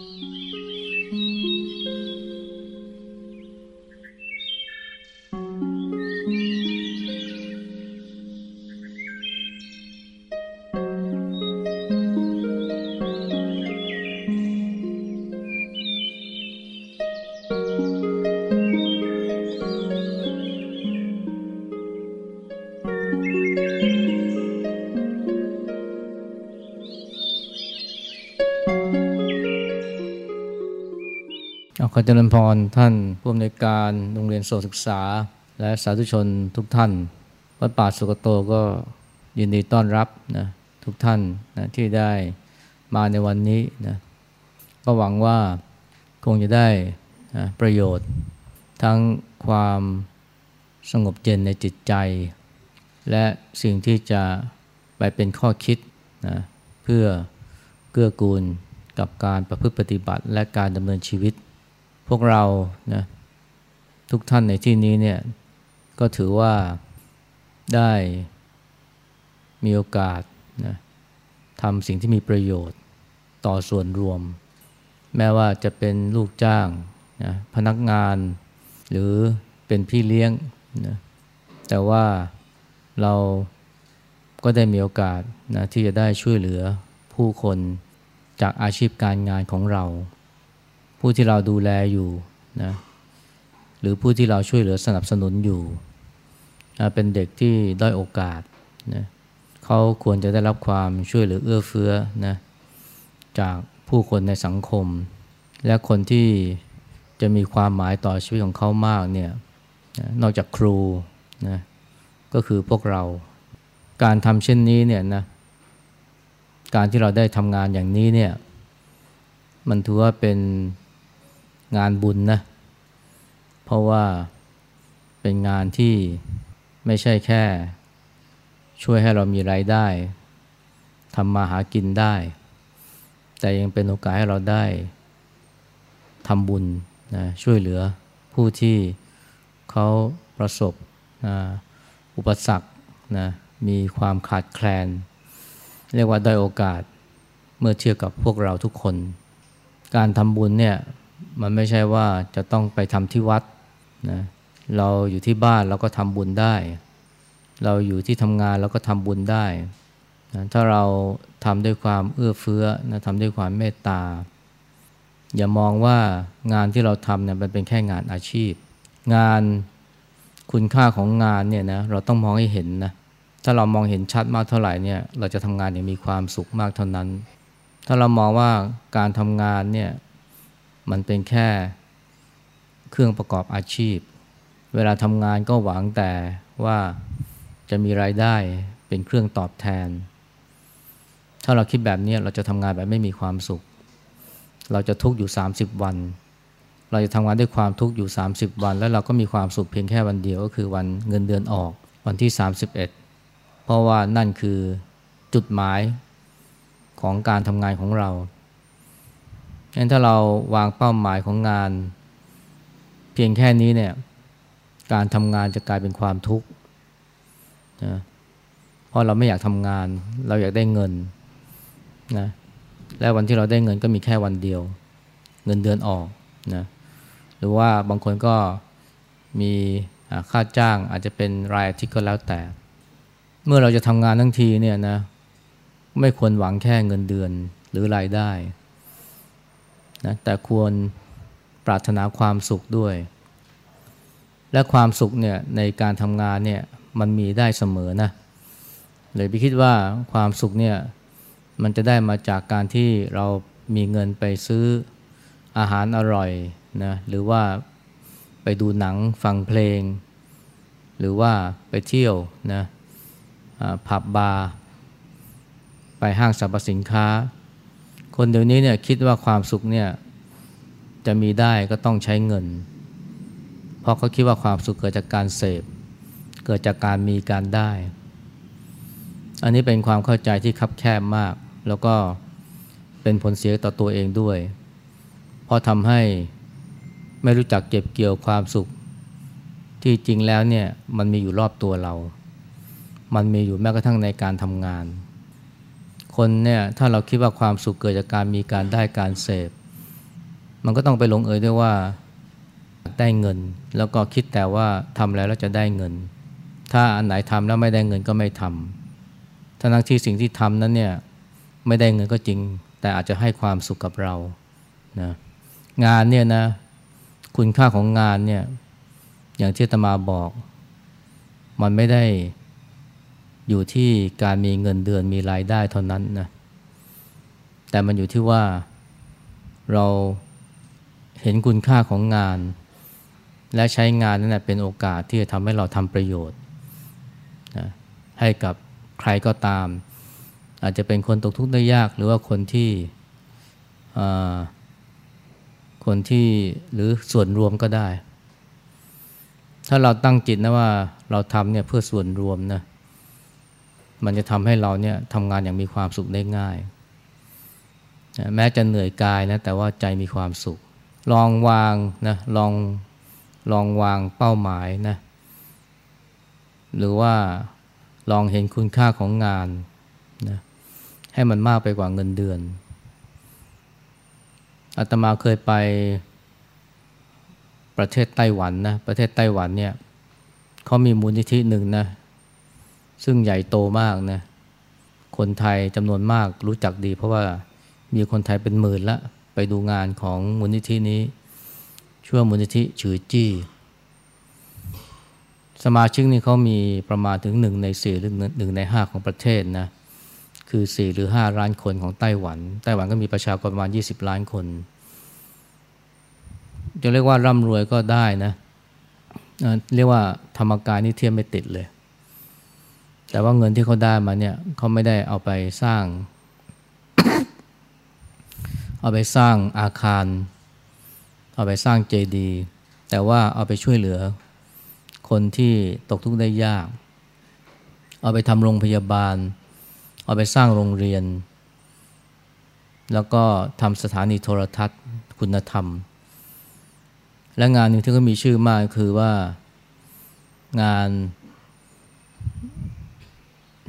ข อเจริญพรท่านผู้อำนวยการโรงเรียนโสศึกษา และสาธุชนทุกท่านวัดป่าสุกโตก็ยินดีต้อนรับนะทุกท่านนะที่ได้มาในวันนี้นะก็หวังว่าคงจะได้นะประโยชน์ ทั้งความสงบเย็นในจิตใจ และสิ่งที่จะไปเป็นข้อคิดนะเพื่อเกื้อกูลกับการประพฤติปฏิบัติและการดำเนินชีวิต พวกเรานะทุกท่านในที่นี้เนี่ยก็ถือว่าได้มีโอกาสนะทำสิ่งที่มีประโยชน์ต่อส่วนรวม แม้ว่าจะเป็นลูกจ้างนะพนักงาน หรือเป็นพี่เลี้ยงนะแต่ว่าเราก็ได้มีโอกาสนะที่จะได้ช่วยเหลือผู้คนจากอาชีพการงานของเรา ผู้ที่เราดูแลอยู่นะหรือผู้ที่เราช่วยเหลือสนับสนุนอยู่ เป็นเด็กที่ด้อยโอกาสนะเขาควรจะได้รับความช่วยเหลือเอื้อเฟื้อนะจากผู้คนในสังคม และคนที่จะมีความหมายต่อชีวิตของเขามากเนี่ยนะนอกจากครูนะก็คือพวกเราการทำเช่นนี้เนี่ยนะการที่เราได้ทำงานอย่างนี้เนี่ยมันถือว่าเป็น งานบุญนะ เพราะว่าเป็นงานที่ไม่ใช่แค่ ช่วยให้เรามีรายได้ทำมาหากินได้ แต่ยังเป็นโอกาสให้เราได้ทำบุญนะช่วยเหลือผู้ที่เขาประสบนะอุปสรรคนะมีความขาดแคลน เรียกว่าได้โอกาสเมื่อเทียบกับพวกเราทุกคน การทำบุญเนี่ย มันไม่ใช่ว่าจะต้องไปทำที่วัดนะเราอยู่ที่บ้านเราก็ทำบุญได้ เราอยู่ที่ทำงานเราก็ทำบุญได้นะถ้าเราทำด้วยความเอื้อเฟื้อนะทำด้วยความเมตตา อย่ามองว่างานที่เราทำเนี่ยมันเป็นแค่งานอาชีพ งานคุณค่าของงานเนี่ยนะเราต้องมองให้เห็นนะถ้าเรามองเห็นชัดมากเท่าไหร่เนี่ยเราจะทำงานอย่างมีความสุขมากเท่านั้น ถ้าเรามองว่าการทำงานเนี่ย มันเป็นแค่เครื่องประกอบอาชีพ เวลาทำงานก็หวังแต่ว่าจะมีรายได้เป็นเครื่องตอบแทน ถ้าเราคิดแบบนี้เราจะทำงานแบบไม่มีความสุข เราจะทุกข์อยู่ 30 วัน เราจะทำงานด้วยความทุกข์อยู่ 30 วัน แล้วเราก็มีความสุขเพียงแค่วันเดียวก็คือวันเงินเดือนออกวันที่ 31 เพราะว่านั่นคือจุดหมายของการทำงานของเรา งั้นถ้าเราวางเป้าหมายของงาน เพียงแค่นี้เนี่ย การทำงานจะกลายเป็นความทุกข์นะเพราะเราไม่อยากทำงาน เราอยากได้เงินนะและวันที่เราได้เงินก็มีแค่วันเดียว เงินเดือนออกนะหรือว่าบางคนก็มีค่าจ้างอาจจะเป็นรายอาทิตย์ก็แล้วแต่ เมื่อเราจะทำงานทั้งทีเนี่ยนะไม่ควรหวังแค่เงินเดือนหรือรายได้ นะแต่ควรปรารถนาความสุขด้วย และความสุขเนี่ยในการทำงานเนี่ยมันมีได้เสมอนะเลยไปคิดว่าความสุขเนี่ยมันจะได้มาจากการที่เรามีเงินไปซื้ออาหารอร่อยนะหรือว่าไปดูหนังฟังเพลง หรือว่าไปเที่ยวนะผับบาร์ไปห้างสรรพสินค้า คนเดี๋ยวนี้เนี่ยคิดว่าความสุขเนี่ยจะมีได้ก็ต้องใช้เงิน เพราะเขาคิดว่าความสุขเกิดจากการเสพ เกิดจากการมีการได้ อันนี้เป็นความเข้าใจที่คับแคบมาก แล้วก็เป็นผลเสียต่อตัวเองด้วย เพราะทำให้ไม่รู้จักเก็บเกี่ยวความสุข ที่จริงแล้วเนี่ยมันมีอยู่รอบตัวเรา มันมีอยู่แม้กระทั่งในการทำงาน คนเนี่ยถ้าเราคิดว่าความสุขเกิดจากการมีการได้การเสพ มันก็ต้องไปลงเอยด้วยว่าได้เงิน แล้วก็คิดแต่ว่าทำแล้วแล้วจะได้เงิน ถ้าอันไหนทำแล้วไม่ได้เงินก็ไม่ทำทั้งที่สิ่งที่ทำนั้นเนี่ยไม่ได้เงินก็จริง แต่อาจจะให้ความสุขกับเรานะงานเนี่ยนะคุณค่าของงานเนี่ยอย่างที่ตมาบอก มันไม่ได้ อยู่ที่การมีเงินเดือนมีรายได้เท่านั้นนะแต่มันอยู่ที่ว่าเราเห็นคุณค่าของงาน และใช้งานนั้นเป็นโอกาสที่จะทำให้เราทำประโยชน์นะให้กับใครก็ตาม อาจจะเป็นคนตกทุกข์ได้ยาก หรือว่าคนที่คนที่หรือส่วนรวมก็ได้ ถ้าเราตั้งจิตนะว่าเราทำเนี่ยเพื่อส่วนรวมนะ มันจะทำให้เราเนี่ยทำงานอย่างมีความสุขได้ง่าย แม้จะเหนื่อยกายนะแต่ว่าใจมีความสุข ลองวางนะลองลองวางเป้าหมายนะหรือว่าลองเห็นคุณค่าของงานนะให้มันมากไปกว่าเงินเดือนอาตมาเคยไปประเทศไต้หวันนะประเทศไต้หวันเนี่ยเขามีมูลนิธิหนึ่งนะ ซึ่งใหญ่โตมากนะคนไทยจำนวนมากรู้จักดี เพราะว่ามีคนไทยเป็นหมื่นละ ไปดูงานของมูลนิธินี้ชื่อมูลนิธิฉือจี้ สมาชิกนี่เขามีประมาณถึงหนึ่งในสี่หรือหนึ่งในห้าของประเทศนะคือสี่หรือห้าล้านคนของไต้หวัน ไต้หวันก็มีประชากรประมาณยี่สิบล้านคนจะเรียกว่าร่ำรวยก็ได้นะ เรียกว่าธรรมกายนี่เทียมไม่ติดเลย แต่ว่าเงินที่เขาได้มาเนี่ยเขาไม่ได้เอาไปสร้าง เอาไปสร้างอาคาร เอาไปสร้างเจดีย์แต่ว่าเอาไปช่วยเหลือ คนที่ตกทุกข์ได้ยาก เอาไปทำโรงพยาบาล เอาไปสร้างโรงเรียน แล้วก็ทำสถานีโทรทัศน์คุณธรรม และงานหนึ่งที่ก็มีชื่อมากคือว่างาน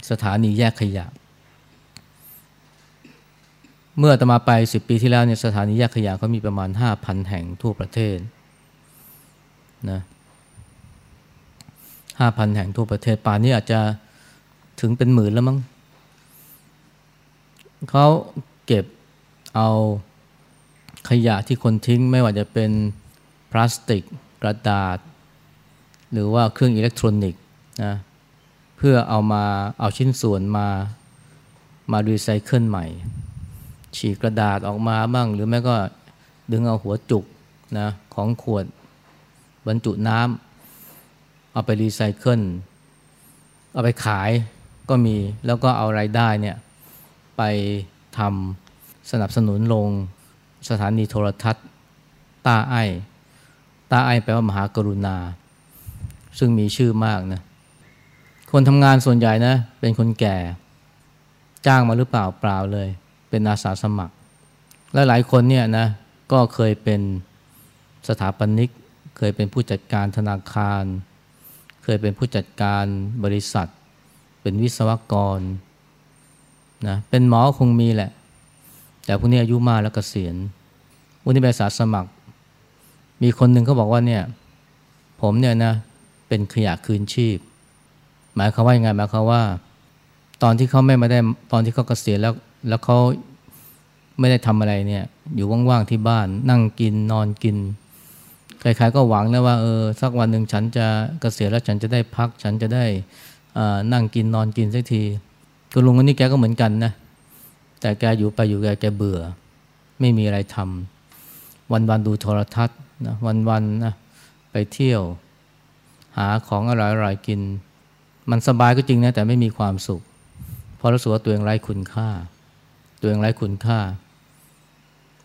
สถานีแยกขยะ เมื่อตมาไปสิบปีที่แล้วเนี่ยสถานีแยกขยะเขามีประมาณห้าพันแห่งทั่วประเทศนะห้าพันแห่งทั่วประเทศป่านนี้อาจจะถึงเป็นหมื่นแล้วมั้งเขาเก็บเอาขยะที่คนทิ้งไม่ว่าจะเป็นพลาสติกกระดาษ หรือว่าเครื่องอิเล็กทรอนิกส์นะ เพื่อเอามาเอาชิ้นส่วนมามารีไซเคิลใหม่ ฉีกกระดาษออกมาบ้าง หรือแม้ก็ดึงเอาหัวจุกนะของขวดบรรจุน้ำเอาไปรีไซเคิลเอาไปขายก็มีแล้วก็เอาไรายได้เนี่ยไปทำสนับสนุนลงสถานีโทรทัศน์ตาไอตาไอแปลว่ามหากรุณา ซึ่งมีชื่อมากนะ คนทำงานส่วนใหญ่นะ เป็นคนแก่ จ้างมาหรือเปล่าเปล่าเลย เป็นอาสาสมัคร และหลายคนเนี่ยนะก็เคยเป็นสถาปนิก เคยเป็นผู้จัดการธนาคาร เคยเป็นผู้จัดการบริษัท เป็นวิศวกรนะเป็นหมอคงมีแหละ แต่พวกนี้อายุมากแล้วกเกษียณวันนี้ไปสาสมัคร มีคนหนึ่งเขาบอกว่าเนี่ย ผมเนี่ยนะเป็นขยะคืนชีพ หมายความว่ายังไงหมายความว่า ตอนที่เขาไม่มาได้ตอนที่เขาเกษียณแล้ว แล้วเขาไม่ได้ทำอะไรเนี่ย อยู่ว่างๆที่บ้าน นั่งกินนอนกินใครๆก็หวังนะว่าเออสักวันหนึ่งฉันจะเกษียณแล้วฉันจะได้พัก ฉันจะได้นั่งกินนอนกินสักทีคุณลุงคนนี้แกก็เหมือนกันนะแต่แกอยู่ไปอยู่แกแกเบื่อ ไม่มีอะไรทำวันวันดูโทรทัศน์นะวันวันนะไปเที่ยว หาของอร่อยๆกิน มันสบายก็จริงนะแต่ไม่มีความสุข เพราะรู้สึกว่าตัวเองไร้คุณค่า ตัวเองไร้คุณค่า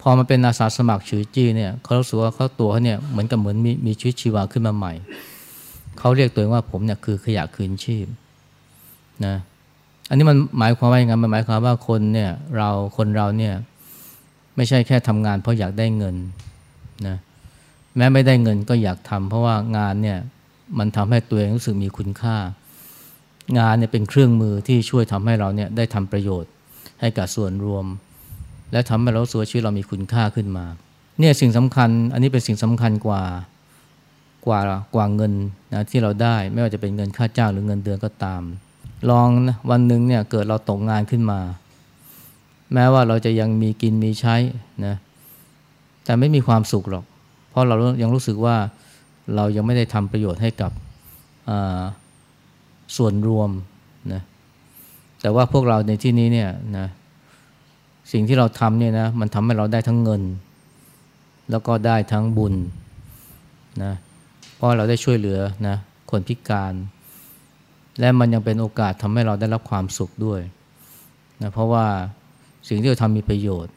พอมาเป็นอาสาสมัครชือจี้เนี่ยเขารู้สึกว่าเขาตัวเขาเนี่ยเหมือนกับเหมือนมีมีชีวิตชีวาขึ้นมาใหม่เขาเรียกตัวเองว่าผมเนี่ยคือขยะคืนชีพนะอันนี้มันหมายความว่าอย่างไงมันหมายความว่าคนเนี่ยเราคนเราเนี่ยไม่ใช่แค่ทำงานเพราะอยากได้เงินนะแม้ไม่ได้เงินก็อยากทำเพราะว่างานเนี่ยมันทำให้ตัวเองรู้สึกมีคุณค่า งานเนี่ยเป็นเครื่องมือที่ช่วยทำให้เราเนี่ยได้ทำประโยชน์ให้กับส่วนรวม และทำให้เราสูชีวิตเรามีคุณค่าขึ้นมาเนี่ยสิ่งสำคัญ อันนี้เป็นสิ่งสำคัญกว่ากว่ากว่าเงินนะที่เราได้ไม่ว่าจะเป็นเงินค่าจ้างหรือเงินเดือนก็ตาม ลองนะวันหนึ่งเนี่ยเกิดเราตกงานขึ้นมา แม้ว่าเราจะยังมีกินมีใช้นะแต่ไม่มีความสุขหรอก เพราะเรายังรู้สึกว่าเรายังไม่ได้ทำประโยชน์ให้กับ ส่วนรวมนะแต่ว่าพวกเราในที่นี้เนี่ยนะสิ่งที่เราทำเนี่ยนะมันทำให้เราได้ทั้งเงิน แล้วก็ได้ทั้งบุญนะเพราะเราได้ช่วยเหลือนะคนพิการ และมันยังเป็นโอกาสทำให้เราได้รับความสุขด้วยนะเพราะว่าสิ่งที่เราทำมีประโยชน์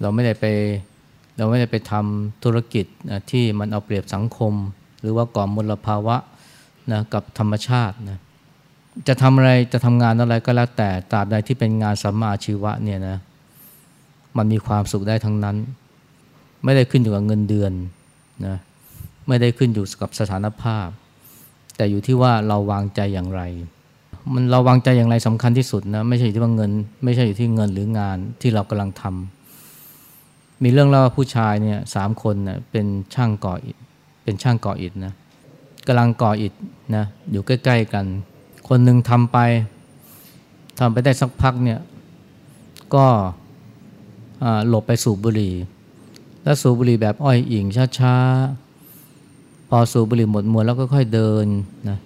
เราไม่ได้ไปเราไม่ได้ไปทำธุรกิจนะที่มันเอาเปรียบสังคม หรือว่าก่อมลภาวะนะกับธรรมชาตินะ จะทำอะไรจะทำงานอะไรก็แล้วแต่ตราบใดที่เป็นงานสัมมาชีวะเนี่ยนะมันมีความสุขได้ทั้งนั้น ไม่ได้ขึ้นอยู่กับเงินเดือนนะไม่ได้ขึ้นอยู่กับสถานภาพ แต่อยู่ที่ว่าเราวางใจอย่างไร มันเราวางใจอย่างไรสำคัญที่สุดนะไม่ใช่อยู่ที่ว่าเงิน ไม่ใช่อยู่ที่เงินหรืองานที่เรากำลังทำมีเรื่องเล่าว่าผู้ชายเนี่ยสามคนนะเป็นช่างก่ออิฐเป็นช่างก่ออิฐนะกำลังก่ออิฐนะอยู่ใกล้ ๆ กัน คนหนึ่งทำไปทำไปได้สักพักเนี่ยก็หลบไปสูบบุหรี่ แล้วสูบบุหรี่แบบอ้อยอิงช้าๆ พอสูบบุหรี่หมดมวลแล้วก็ค่อยเดินนะ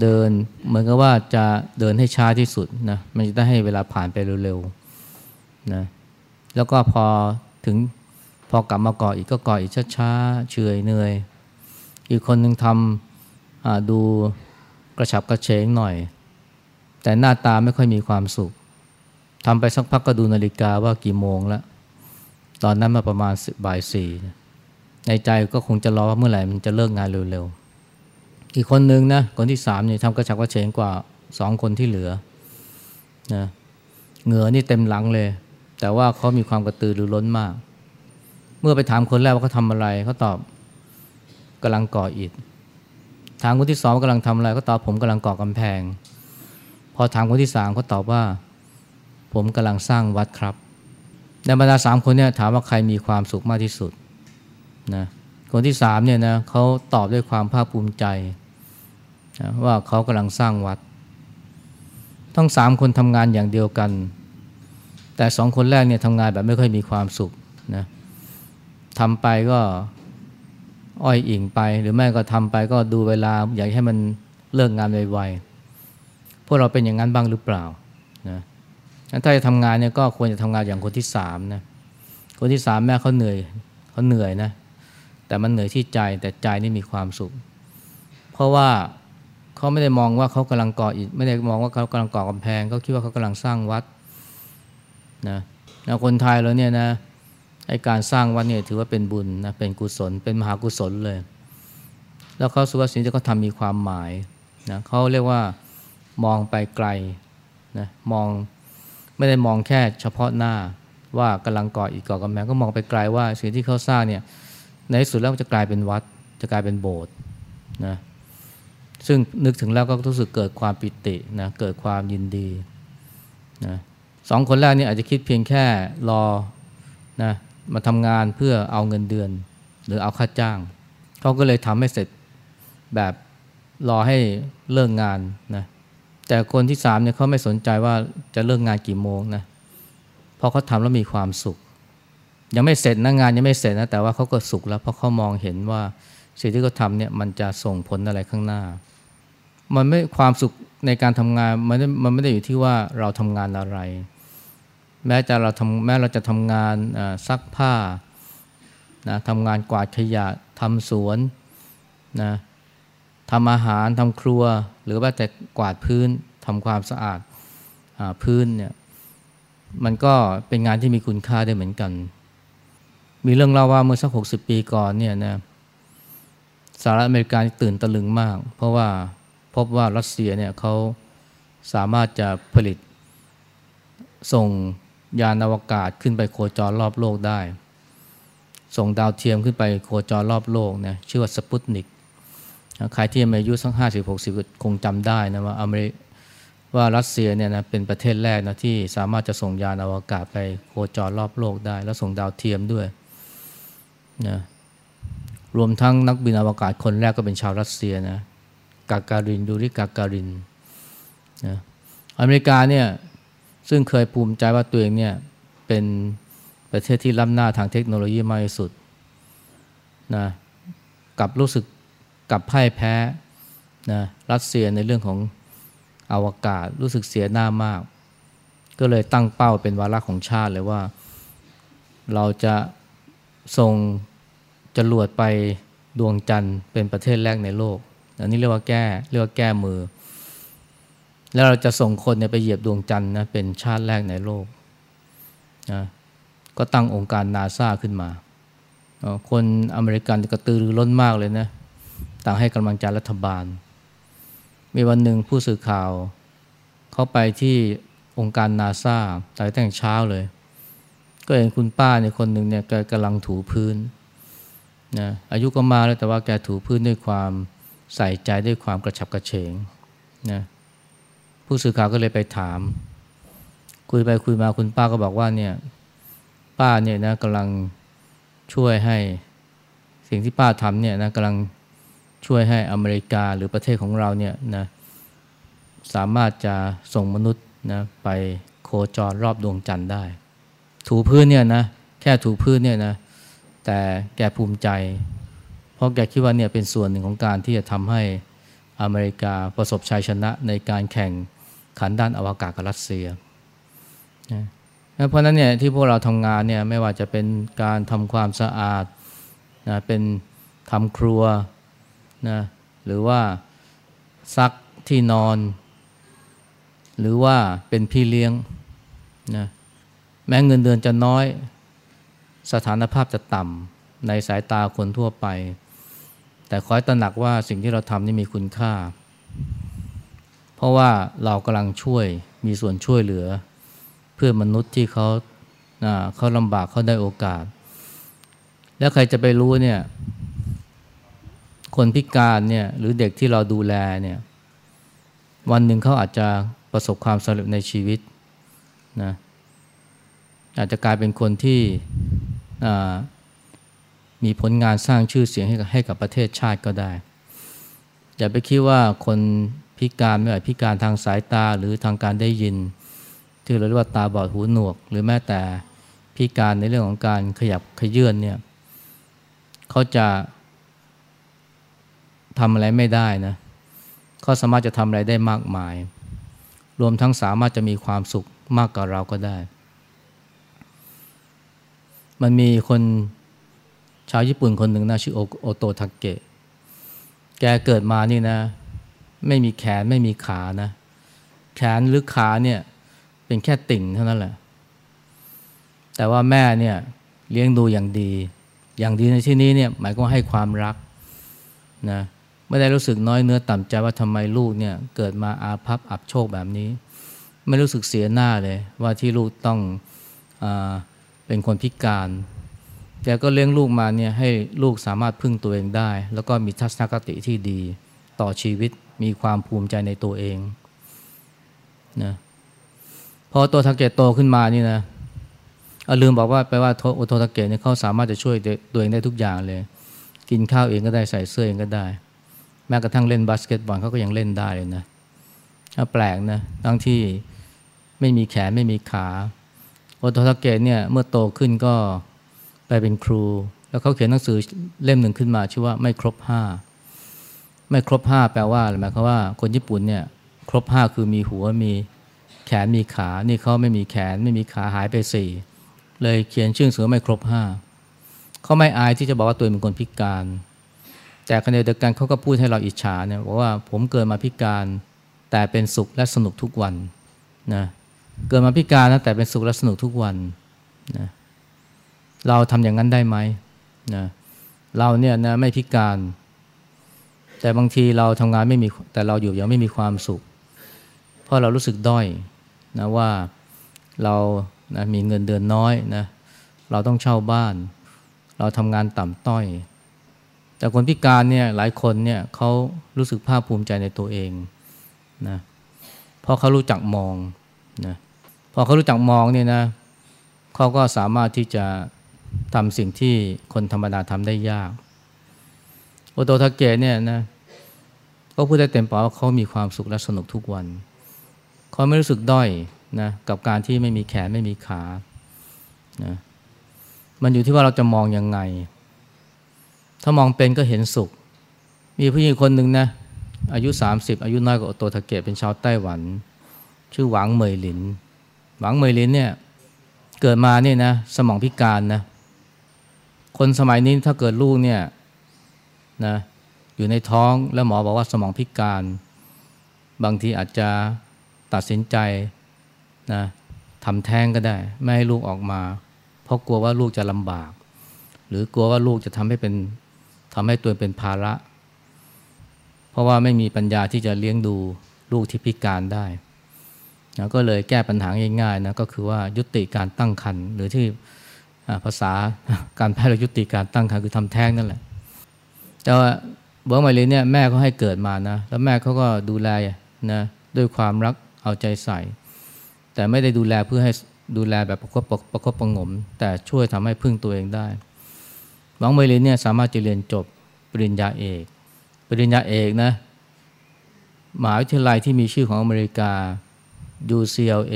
เดินเหมือนกับว่าจะเดินให้ช้าที่สุดนะมันจะได้ให้เวลาผ่านไปเร็วๆนะแล้วก็พอถึงพอกลับมาก่ออีกก็ก่ออีกช้าๆเฉยเหนื่อย อีกคนหนึ่งทำดู กระฉับกระเฉงหน่อย แต่หน้าตาไม่ค่อยมีความสุขทำไปสักพักก็ดูนาฬิกาว่ากี่โมงแล้ว ตอนนั้นมาประมาณบ่ายสี่ในใจก็คงจะรอว่าเมื่อไหร่มันจะเลิกงานเร็วๆ อีกคนนึงนะ คนที่สามเนี่ยทำกระฉับกระเฉงกว่าสองคนที่เหลือนะเหงื่อนี่เต็มหลังเลย แต่ว่าเขามีความกระตือรือร้นมาก เมื่อไปถามคนแรกว่าเขาทำอะไรเขาตอบกำลังก่ออิฐ ถามคนที่สองกำลังทำอะไรเขาตอบผมกำลังก่อกำแพง พอถามคนที่สามเขาตอบว่า ผมกำลังสร้างวัดครับในบรรดาสามคนเนี่ยถามว่าใครมีความสุขมากที่สุดนะคนที่สามเนี่ยนะเขาตอบด้วยความภาคภูมิใจนะว่าเขากำลังสร้างวัดทั้งสามคนทำงานอย่างเดียวกัน แต่สองคนแรกเนี่ยทำงานแบบไม่ค่อยมีความสุขนะทำไปก็ อ้อยอิงไป หรือแม่ก็ทำไปก็ดูเวลา อยากให้มันเลิกงานไวๆพวกเราเป็นอย่างนั้นบ้างหรือเปล่านะถ้าจะทำงานเนี่ยก็ควรจะทำงานอย่างคนที่สามนะคนที่สามแม่เขาเหนื่อยเขาเหนื่อยนะ แต่มันเหนื่อยที่ใจแต่ใจนี่มีความสุข เพราะว่าเขาไม่ได้มองว่าเขากำลังก่ออิฐไม่ได้มองว่าเขากำลังก่อกำแพงเขาคิดว่าเขากำลังสร้างวัดนะคนไทยเราเนี่ยนะ ไอการสร้างวัดเนี่ยถือว่าเป็นบุญนะเป็นกุศลเป็นมหากุศลเลย แล้วเขาสุภาษิตที่เขาทำมีความหมายนะเขาเรียกว่ามองไปไกลนะมองไม่ได้มองแค่เฉพาะหน้าว่ากำลังก่ออีกก่อกำแพงก็มองไปไกลว่าสิ่งที่เขาสร้างเนี่ยในที่สุดแล้วจะกลายเป็นวัด จะกลายเป็นโบสถ์นะซึ่งนึกถึงแล้วก็รู้สึกเกิดความปิตินะเกิดความยินดีนะสองคนแรกนี่อาจจะคิดเพียงแค่รอนะ มาทำงานเพื่อเอาเงินเดือน หรือเอาค่าจ้าง เขาก็เลยทำให้เสร็จแบบรอให้เลิกงานนะแต่คนที่สามเนี่ยเขาไม่สนใจว่าจะเลิกงานกี่โมงนะเพราะเขาทำแล้วมีความสุข ยังไม่เสร็จนะงานยังไม่เสร็จนะแต่ว่าเขาก็สุขแล้วเพราะเขามองเห็นว่าสิ่งที่เขาทำเนี่ยมันจะส่งผลอะไรข้างหน้า มันไม่ความสุขในการทำงานมันมันไม่ได้อยู่ที่ว่าเราทำงานอะไร แม้จะเราทำแม้เราจะทำงานซักผ้านะทำงานกวาดขยะทำสวนนะทำอาหารทำครัว หรือว่าแต่กวาดพื้นทำความสะอาดพื้นเนี่ยมันก็เป็นงานที่มีคุณค่าได้เหมือนกัน มีเรื่องเล่าว่าเมื่อสักหกสิบปีก่อนเนี่ยนะสหรัฐอเมริกาตื่นตะลึงมาก เพราะว่าพบว่ารัสเซียเนี่ยเขาสามารถจะผลิตส่ง ยานอวกาศขึ้นไปโคจรรอบโลกได้ ส่งดาวเทียมขึ้นไปโคจรรอบโลกนะชื่อว่าสปุตนิกใครที่อายุสักห้าสิบหกสิบคงจำได้นะว่าอเมริว่ารัสเซียเนี่ยนะเป็นประเทศแรกนะที่สามารถจะส่งยานอวกาศไปโคจรรอบโลกได้ แล้วส่งดาวเทียมด้วยนะรวมทั้งนักบินอวกาศคนแรกก็เป็นชาวรัสเซียนะกาการินยูริกาการินนะอเมริกาเนี่ย ซึ่งเคยภูมิใจว่าตัวเองเนี่ยเป็นประเทศที่ล้ำหน้าทางเทคโนโลยีมากที่สุดนะกับรู้สึกกับพ่ายแพ้นะรัสเซียในเรื่องของอวกาศรู้สึกเสียหน้ามาก ก็เลยตั้งเป้าเป็นวาระของชาติเลยว่า เราจะส่งจรวดไปดวงจันทร์เป็นประเทศแรกในโลก อันนี้เรียกว่าแก้เรียกว่าแก้มือ แล้วเราจะส่งคนเนี่ยไปเหยียบดวงจันทร์นะเป็นชาติแรกในโลกนะก็ตั้งองค์การนาซาขึ้นมา คนอเมริกันกระตือรือร้นมากเลยนะ ต่างให้กำลังใจรัฐบาล มีวันหนึ่งผู้สื่อข่าวเข้าไปที่องค์การนาซาตั้งแต่เช้าเลย ก็เห็นคุณป้าเนี่ยคนหนึ่งเนี่ยแกกำลังถูพื้นนะอายุก็มาแล้วแต่ว่าแกถูพื้นด้วยความใส่ใจด้วยความกระฉับกระเฉงนะ ผู้สื่อข่าวก็เลยไปถาม คุยไปคุยมาคุณป้าก็บอกว่าเนี่ยป้าเนี่ยนะกำลังช่วยให้สิ่งที่ป้าทำเนี่ยนะกำลังช่วยให้อเมริกาหรือประเทศของเราเนี่ยนะสามารถจะส่งมนุษย์นะไปโคจรรอบดวงจันทร์ได้ ถูพื้นเนี่ยนะแค่ถูพื้นเนี่ยนะแต่แกภูมิใจ เพราะแกคิดว่าเนี่ยเป็นส่วนหนึ่งของการที่จะทำให้อเมริกาประสบชัยชนะในการแข่ง ขันด้านอวกาศกับรัสเซียนะเพราะนั้นเนี่ยที่พวกเราทำงานเนี่ยไม่ว่าจะเป็นการทำความสะอาดนะเป็นทำครัวนะหรือว่าซักที่นอน หรือว่าเป็นพี่เลี้ยงนะแม้เงินเดือนจะน้อย สถานภาพจะต่ำในสายตาคนทั่วไป แต่ขอให้ตระหนักว่าสิ่งที่เราทำนี่มีคุณค่า เพราะว่าเรากำลังช่วยมีส่วนช่วยเหลือ เพื่อมนุษย์ที่เขาเขาลำบากเขาได้โอกาส แล้วใครจะไปรู้เนี่ย คนพิการเนี่ยหรือเด็กที่เราดูแลเนี่ย วันหนึ่งเขาอาจจะประสบความสำเร็จในชีวิตนะอาจจะกลายเป็นคนที่มีผลงานสร้างชื่อเสียงให้กับให้กับประเทศชาติก็ได้ อย่าไปคิดว่าคน พิการไม่ว่าพิการทางสายตาหรือทางการได้ยิน ที่เราเรียกว่าตาบอดหูหนวก หรือแม้แต่พิการในเรื่องของการขยับขยื่นเนี่ยเขาจะทำอะไรไม่ได้นะเขาสามารถจะทำอะไรได้มากมาย รวมทั้งสามารถจะมีความสุขมากกว่าเราก็ได้ มันมีคนชาวญี่ปุ่นคนหนึ่งนะชื่อโอโตทาเกะ แกเกิดมานี่นะ ไม่มีแขนไม่มีขานะ แขนหรือขาเนี่ยเป็นแค่ติ่งเท่านั้นแหละ แต่ว่าแม่เนี่ยเลี้ยงดูอย่างดี อย่างดีในที่นี้เนี่ยหมายก็ให้ความรักนะไม่ได้รู้สึกน้อยเนื้อต่ำใจว่าทำไมลูกเนี่ยเกิดมาอาภัพอับโชคแบบนี้ ไม่รู้สึกเสียหน้าเลย ว่าที่ลูกต้องอเป็นคนพิการแกก็เลี้ยงลูกมาเนี่ยให้ลูกสามารถพึ่งตัวเองได้ แล้วก็มีทัศนคติที่ดีต่อชีวิต มีความภูมิใจในตัวเองนะพอตัวทาเกตโตขึ้นมานี่นะเอาลืมบอกว่าไปว่าโอโททาเกตเนี่ยเขาสามารถจะช่วยตัวเองได้ทุกอย่างเลย กินข้าวเองก็ได้ใส่เสื้อเองก็ได้ แม้กระทั่งเล่นบาสเกตบอลเขาก็ยังเล่นได้เลยนะแปลกนะทั้งที่ไม่มีแขนไม่มีขาโอโตทาเกะเนี่ยเมื่อโตขึ้นก็ไปเป็นครู แล้วเขาเขียนหนังสือเล่มหนึ่งขึ้นมาชื่อว่าไม่ครบห้า ไม่ครบห้าแปลว่าอะไรหมายความว่าคนญี่ปุ่นเนี่ยครบห้าคือมีหัวมีแขนมีขา นี่เขาไม่มีแขนไม่มีขาหายไปสี่เลยเขียนชื่อเสือไม่ครบห้าเขาไม่อายที่จะบอกว่าตัวเองเป็นคนพิการ แต่ขณะเดียวกันเขาก็พูดให้เราอิจฉาเนี่ยบอกว่าผมเกิดมาพิการ แต่เป็นสุขและสนุกทุกวันนะเกิดมาพิการนะแต่เป็นสุขและสนุกทุกวันนะเราทำอย่างนั้นได้ไหมนะเราเนี่ยนะไม่พิการ แต่บางทีเราทำงานไม่มีแต่เราอยู่ยังไม่มีความสุข เพราะเรารู้สึกด้อยนะว่าเรานะมีเงินเดือนน้อยนะเราต้องเช่าบ้าน เราทำงานต่ำต้อย แต่คนพิการเนี่ยหลายคนเนี่ยเขารู้สึกภาคภูมิใจในตัวเองนะเพราะเขารู้จักมองนะพอเขารู้จักมองเนี่ยนะเขาก็สามารถที่จะทำสิ่งที่คนธรรมดาทำได้ยาก โอโตทาเกะเนี่ยนะ ก็พูดได้เต็มปากว่าเขามีความสุขและสนุกทุกวันเขาไม่รู้สึกด้อยนะกับการที่ไม่มีแขนไม่มีขานะมันอยู่ที่ว่าเราจะมองยังไง ถ้ามองเป็นก็เห็นสุข มีผู้หญิงคนหนึ่งนะอายุ 30 อายุน้อยกว่าโตทาเกะเป็นชาวไต้หวัน ชื่อหวังเหมยหลิน หวังเหมยหลินเนี่ยเกิดมาเนี่ยนะสมองพิการนะคนสมัยนี้ถ้าเกิดลูกเนี่ยนะ อยู่ในท้องแล้วหมอบอกว่าสมองพิการ บางทีอาจจะตัดสินใจนะทำแท้งก็ได้ ไม่ให้ลูกออกมา เพราะกลัวว่าลูกจะลำบาก หรือกลัวว่าลูกจะทำให้เป็นทำให้ตัวเป็นภาระ เพราะว่าไม่มีปัญญาที่จะเลี้ยงดูลูกที่พิการได้นะก็เลยแก้ปัญหาง่ายๆนะก็คือว่ายุติการตั้งครรภ์หรือที่ภาษาการแพทย์เรายุติการตั้งครรภ์คือทำแท้งนั่นแหละแต่ว่า เบิร์มาลีเนี่ยแม่เขาให้เกิดมานะ แล้วแม่เขาก็ดูแลนะด้วยความรักเอาใจใส่ แต่ไม่ได้ดูแลเพื่อให้ดูแลแบบประคบประคบประงม แต่ช่วยทำให้พึ่งตัวเองได้วังเมลีเนี่ยสามารถจะเรียนจบปริญญาเอก ปริญญาเอกนะมหาวิทยาลัยที่มีชื่อของอเมริกา UCLA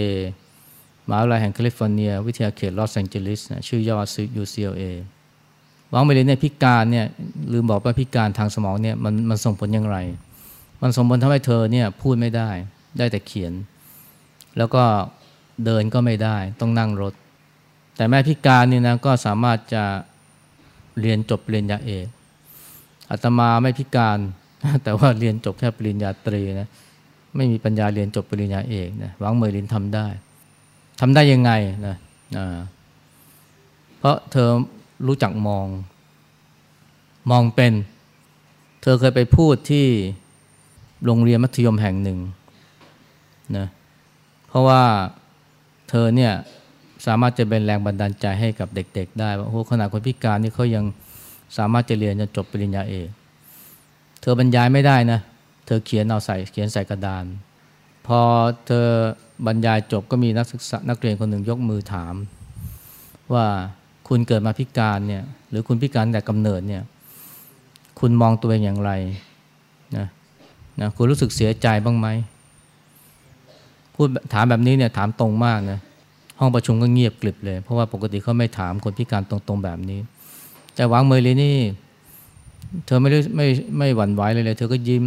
มหาวิทยาลัยแห่งแคลิฟอร์เนีย วิทยาเขตลอสแองเจลิสนะชื่อย่อ UCLA วังเมลีเนี่ยพิการเนี่ยลืมบอกว่าพิการทางสมองเนี่ยมันมันส่งผลอย่างไร มันส่งผลทำให้เธอเนี่ยพูดไม่ได้ได้แต่เขียน แล้วก็เดินก็ไม่ได้ต้องนั่งรถ แต่แม่พิการนี่นะก็สามารถจะเรียนจบปริญญาเอกอาตมาไม่พิการ แต่ว่าเรียนจบแค่ปริญญาตรีนะไม่มีปัญญาเรียนจบปริญญาเอกนะวังเมยลินทำได้ทำได้ยังไงนะเพราะเธอ รู้จักมอง มองเป็น เธอเคยไปพูดที่โรงเรียนมัธยมแห่งหนึ่งนะเพราะว่าเธอเนี่ยสามารถจะเป็นแรงบันดาลใจให้กับเด็ก ๆ ได้ว่าโอ้ขนาดคนพิการนี่เขายังสามารถจะเรียนจนจบปริญญาเอกเธอบรรยายไม่ได้นะ เธอเขียนเอาใส่เขียนใส่กระดาน พอเธอบรรยายจบก็มีนักศึกษานักเรียนคนหนึ่งยกมือถาม ว่า คุณเกิดมาพิการเนี่ย หรือคุณพิการแต่กำเนิดเนี่ย คุณมองตัวเองอย่างไรนะนะคุณรู้สึกเสียใจบ้างไหมพูดถามแบบนี้เนี่ยถามตรงมากนะห้องประชุมก็เงียบกลิบเลย เพราะว่าปกติเขาไม่ถามคนพิการตรงๆแบบนี้ แต่วางเมลีนี่ เธอไม่ได้ไม่ไม่หวั่นไหวเลยเลย เธอก็ยิ้ม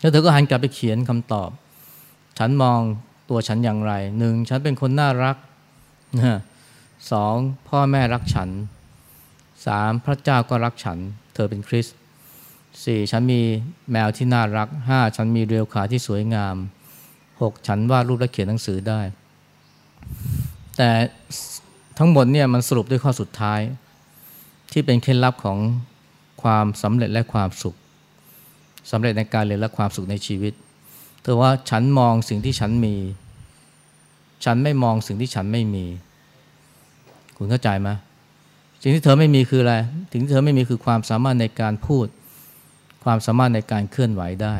แล้วเธอก็หันกลับไปเขียนคำตอบ ฉันมองตัวฉันอย่างไรหนึ่งฉันเป็นคนน่ารักนะ สองพ่อแม่รักฉันสามพระเจ้าก็รักฉัน เธอเป็นคริสสี่ฉันมีแมวที่น่ารักห้าฉันมีเรียวขาที่สวยงามหกฉันวาดรูปและเขียนหนังสือได้ แต่ทั้งหมดเนี่ยมันสรุปด้วยข้อสุดท้าย ที่เป็นเคล็ดลับของความสำเร็จและความสุขสำเร็จในการเรียนและความสุขในชีวิต เธอว่าฉันมองสิ่งที่ฉันมี ฉันไม่มองสิ่งที่ฉันไม่มี คุณเข้าใจไหมสิ่งที่เธอไม่มีคืออะไรสิ่งที่เธอไม่มีคือความสามารถในการพูด ความสามารถในการเคลื่อนไหวได้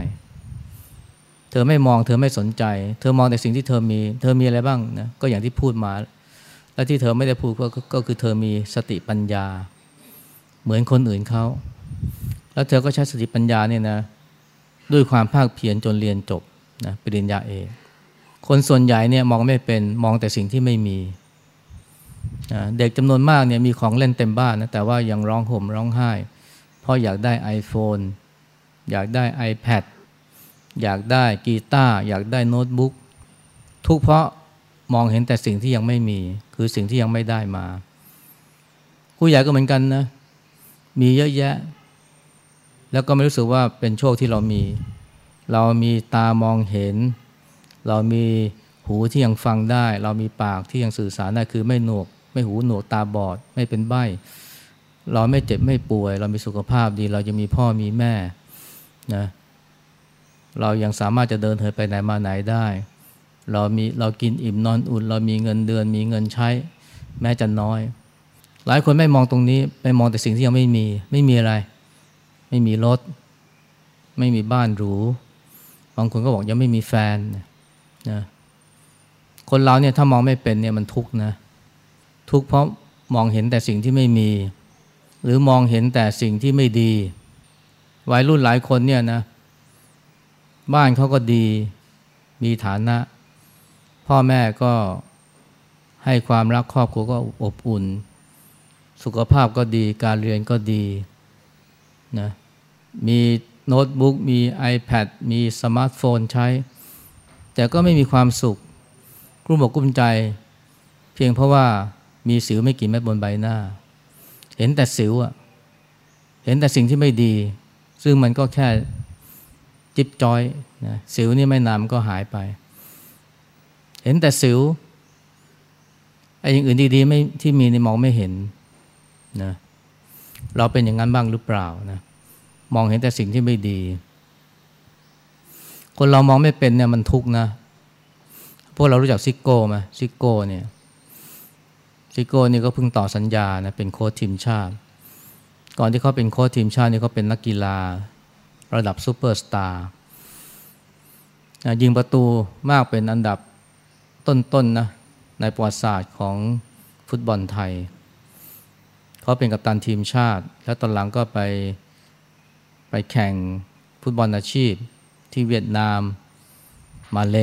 เธอไม่มองเธอไม่สนใจ เธอมองแต่สิ่งที่เธอมี เธอมีอะไรบ้างนะก็อย่างที่พูดมา และที่เธอไม่ได้พูดก็ก็คือเธอมีสติปัญญา เหมือนคนอื่นเขาแล้วเธอก็ใช้สติปัญญาเนี่ยนะด้วยความภาคเพียรจนเรียนจบนะปริญญาเอกคนส่วนใหญ่เนี่ยมองไม่เป็นมองแต่สิ่งที่ไม่มี เด็กจำนวนมากเนี่ยมีของเล่นเต็มบ้านนะแต่ว่ายังร้องห่มร้องไห้ เพราะอยากได้ iPhone อยากได้ iPad อยากได้กีตาร์อยากได้โน้ตบุ๊กทุกเพราะมองเห็นแต่สิ่งที่ยังไม่มี คือสิ่งที่ยังไม่ได้มา ผู้ใหญ่ก็เหมือนกันนะ มีเยอะแยะ แล้วก็ไม่รู้สึกว่าเป็นโชคที่เรามี เรามีตามองเห็น เรามีหูที่ยังฟังได้ เรามีปากที่ยังสื่อสารได้คือไม่หนวก ไม่หูหนวกตาบอด ไม่เป็นใบ้ เราไม่เจ็บไม่ป่วย เรามีสุขภาพดี เราจะมีพ่อมีแม่นะเรายังสามารถจะเดินเหินไปไหนมาไหนได้ เรามีเรากินอิ่มนอนอุ่น เรามีเงินเดือน มีเงินใช้ แม้จะน้อย หลายคนไม่มองตรงนี้ไปมองแต่สิ่งที่ยังไม่มี ไม่มีอะไร ไม่มีรถ ไม่มีบ้านหรูบางคนก็บอกยังไม่มีแฟนนะคนเราเนี่ยถ้ามองไม่เป็นเนี่ยมันทุกข์นะ ทุกข์เพราะมองเห็นแต่สิ่งที่ไม่มี หรือมองเห็นแต่สิ่งที่ไม่ดี วัยรุ่นหลายคนเนี่ยนะ บ้านเขาก็ดี มีฐานะ พ่อแม่ก็ให้ความรักครอบครัวก็อบอุ่น สุขภาพก็ดี การเรียนก็ดีนะมีโน้ตบุ๊กมี iPad มีสมาร์ทโฟนใช้ แต่ก็ไม่มีความสุขกลุ้มอกกลุ้มใจ เพียงเพราะว่า มีสิวไม่กี่เม็ดบนใบหน้า เห็นแต่สิวอะเห็นแต่สิ่งที่ไม่ดี ซึ่งมันก็แค่จิบจอยนะสิวนี่ไม่นานก็หายไป เห็นแต่สิวไอ้อย่างอื่นดีๆไม่ที่มีในมองไม่เห็นนะเราเป็นอย่างนั้นบ้างหรือเปล่านะมองเห็นแต่สิ่งที่ไม่ดี คนเรามองไม่เป็นเนี่ยมันทุกข์นะพวกเรารู้จักซิโก้ไหมซิโก้เนี่ย ซิโก้นี่ก็เพิ่งต่อสัญญานะเป็นโค้ชทีมชาติ ก่อนที่เขาเป็นโค้ชทีมชาตินี่เขาเป็นนักกีฬาระดับซูเปอร์สตาร์ยิงประตูมากเป็นอันดับต้นๆนะในประวัติศาสตร์ของฟุตบอลไทย เขาเป็นกัปตันทีมชาติ แล้วตอนหลังก็ไปไปแข่งฟุตบอลอาชีพที่เวียดนาม มาเล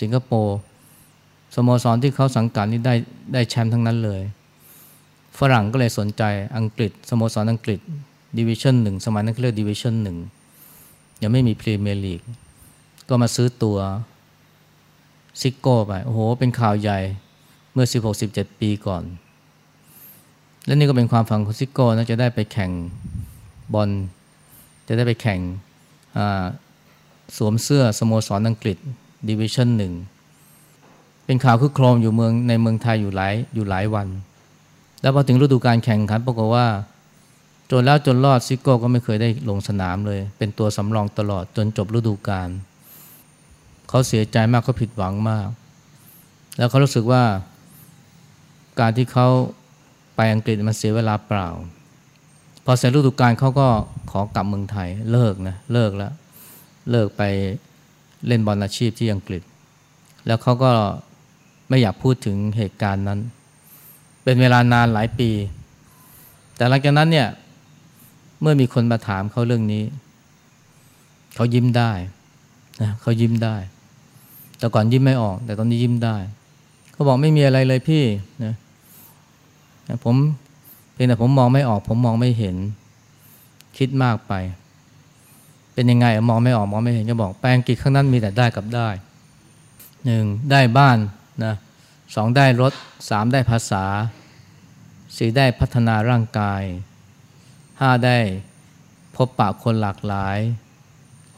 สิงคโปร์ สโมสรที่เขาสังกัดนี่ได้ได้แชมป์ทั้งนั้นเลย ฝรั่งก็เลยสนใจอังกฤษ สโมสรอังกฤษดิวิชั่นหนึ่งสมัยนั้นเรียกดิวิชั่นหนึ่งยังไม่มีพรีเมียร์ลีกก็มาซื้อตัวซิโก้ไป โอ้โห เป็นข่าวใหญ่เมื่อ 16-17 ปีก่อน และนี่ก็เป็นความฝันของซิโก้นะจะได้ไปแข่งบอลจะได้ไปแข่งสวมเสื้อสโมสรอังกฤษดิวิชั่นหนึ่ง เป็นข่าวคึกโครมอยู่เมืองในเมืองไทยอยู่หลายอยู่หลายวัน แล้วพอถึงฤดูการแข่งขันปรากฏว่า จนแล้วจนรอดซิโก้ก็ไม่เคยได้ลงสนามเลย เป็นตัวสำรองตลอดจนจบฤดูกาลเขาเสียใจมากเขาผิดหวังมาก แล้วเขารู้สึกว่าการที่เขาไปอังกฤษมันเสียเวลาเปล่า พอเสร็จฤดูกาลเขาก็ขอกลับเมืองไทยเลิกนะเลิกแล้ว เลิกไปเล่นบอลอาชีพที่อังกฤษ แล้วเขาก็ ไม่อยากพูดถึงเหตุการณ์นั้น เป็นเวลานานหลายปี แต่หลังจากนั้นเนี่ยเมื่อมีคนมาถามเขาเรื่องนี้ เขายิ้มได้นะเขายิ้มได้ แต่ก่อนยิ้มไม่ออก แต่ตอนนี้ยิ้มได้ เขาบอกไม่มีอะไรเลยพี่นะผมเพียงแต่ผมมองไม่ออก ผมมองไม่เห็น คิดมากไป เป็นยังไงมองไม่ออกมองไม่เห็นจะบอกแปลงกิจข้างนั้นมีแต่ได้กับได้หนึ่งได้บ้าน นะสองได้รถสามได้ภาษาสี่ได้พัฒนาร่างกายห้าได้พบปะคนหลากหลาย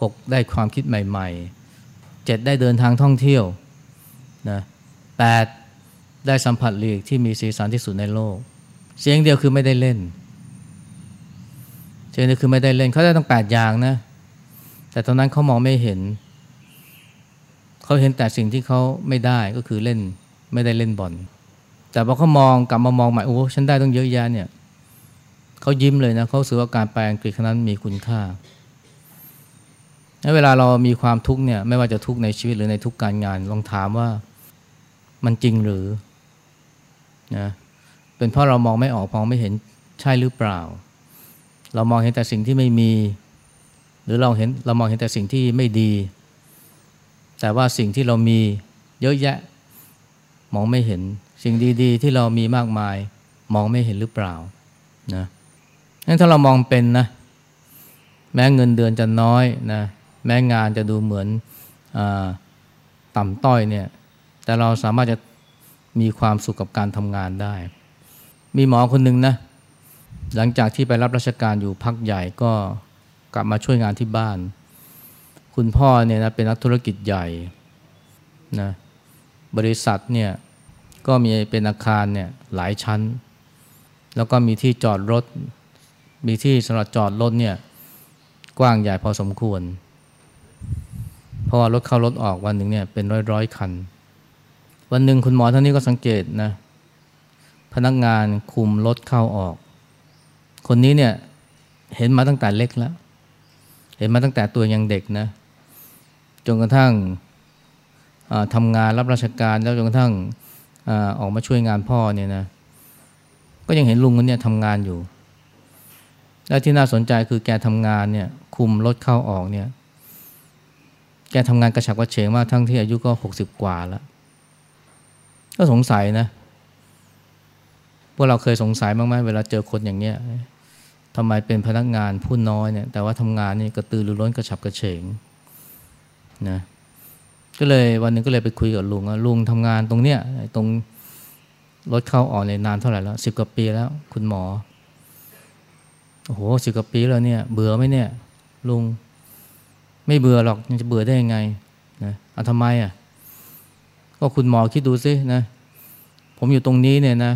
หกได้ความคิดใหม่ๆเจ็ดได้เดินทางท่องเที่ยวนะแปดได้สัมผัสลีกที่มีสีสันที่สุดในโลก เสียงเดียวคือไม่ได้เล่น เสียงเดียวคือไม่ได้เล่นเขาได้ต้งแปดอย่างนะแต่ตอนนั้นเขามองไม่เห็น เขาเห็นแต่สิ่งที่เขาไม่ได้ก็คือเล่นไม่ได้เล่นบอลแต่พอเขามองกลับมามองใหม่โอ้ฉันได้ต้องเยอะแยะเนี่ยเขายิ้มเลยนะเขาสือว่าการไปอังกฤษครั้นั้นมีคุณค่าเวลาเรามีความทุกข์เนี่ยไม่ว่าจะทุกข์ในชีวิตหรือในทุกการงานลองถามว่ามันจริงหรือนะเป็นเพราะเรามองไม่ออกมองไม่เห็นใช่หรือเปล่า เรามองเห็นแต่สิ่งที่ไม่มี หรือเราเห็นเรามองเห็นแต่สิ่งที่ไม่ดี แต่ว่าสิ่งที่เรามีเยอะแยะมองไม่เห็น สิ่งดีๆ ที่เรามีมากมาย มองไม่เห็นหรือเปล่านะงั้นถ้าเรามองเป็นนะ แม้เงินเดือนจะน้อยนะแม้งานจะดูเหมือนอต่ำต้อยเนี่ย แต่เราสามารถจะมีความสุขกับการทำงานได้ มีหมอคนหนึ่งนะหลังจากที่ไปรับราชการอยู่พักใหญ่ก็กลับมาช่วยงานที่บ้าน คุณพ่อเนี่ยนะเป็นนักธุรกิจใหญ่นะบริษัทเนี่ยก็มีเป็นอาคารเนี่ยหลายชั้น แล้วก็มีที่จอดรถ มีที่สำหรับจอดรถเนี่ยกว้างใหญ่พอสมควร เพราะว่ารถเข้ารถออกวันหนึ่งเนี่ยเป็นร้อยร้อยคัน วันหนึ่งคุณหมอท่านนี้ก็สังเกตนะพนักงานคุมรถเข้าออก คนนี้เนี่ยเห็นมาตั้งแต่เล็กแล้ว เห็นมาตั้งแต่ตัวยังเด็กนะจ นกระทั่งทำงานรับราชการแล้วจนกระทั่งออกมาช่วยงานพ่อเนี่ยนะก็ยังเห็นลุงคนนี้ทำงานอยู่ และที่น่าสนใจคือแกทำงานเนี่ยคุมรถเข้าออกเนี่ยแกทำงานกระฉับกระเฉงมากทั้งที่อายุก็หกสิบกว่าแล้วก็สงสัยนะพวกเราเคยสงสัยบ้างไหมเวลาเจอคนอย่างเนี้ยทำไมเป็นพนักงานผู้น้อยเนี่ยแต่ว่าทำงานนี่กระตือรือร้นกระฉับกระเฉง นะก็เลยวันหนึ่งก็เลยไปคุยกับลุงว่าลุงทำงานตรงเนี้ยตรงรถเข้าออกในนานเท่าไหร่แล้วสิบกว่าปีแล้ว คุณหมอโอ้โหสิบกว่าปีแล้วเนี่ย เบื่อไหมเนี่ย ลุง ไม่เบื่อหรอกยังจะเบื่อได้ยังไงนะเอาทำไมอะก็คุณหมอคิดดูสินะ ผมอยู่ตรงนี้เนี่ยนะ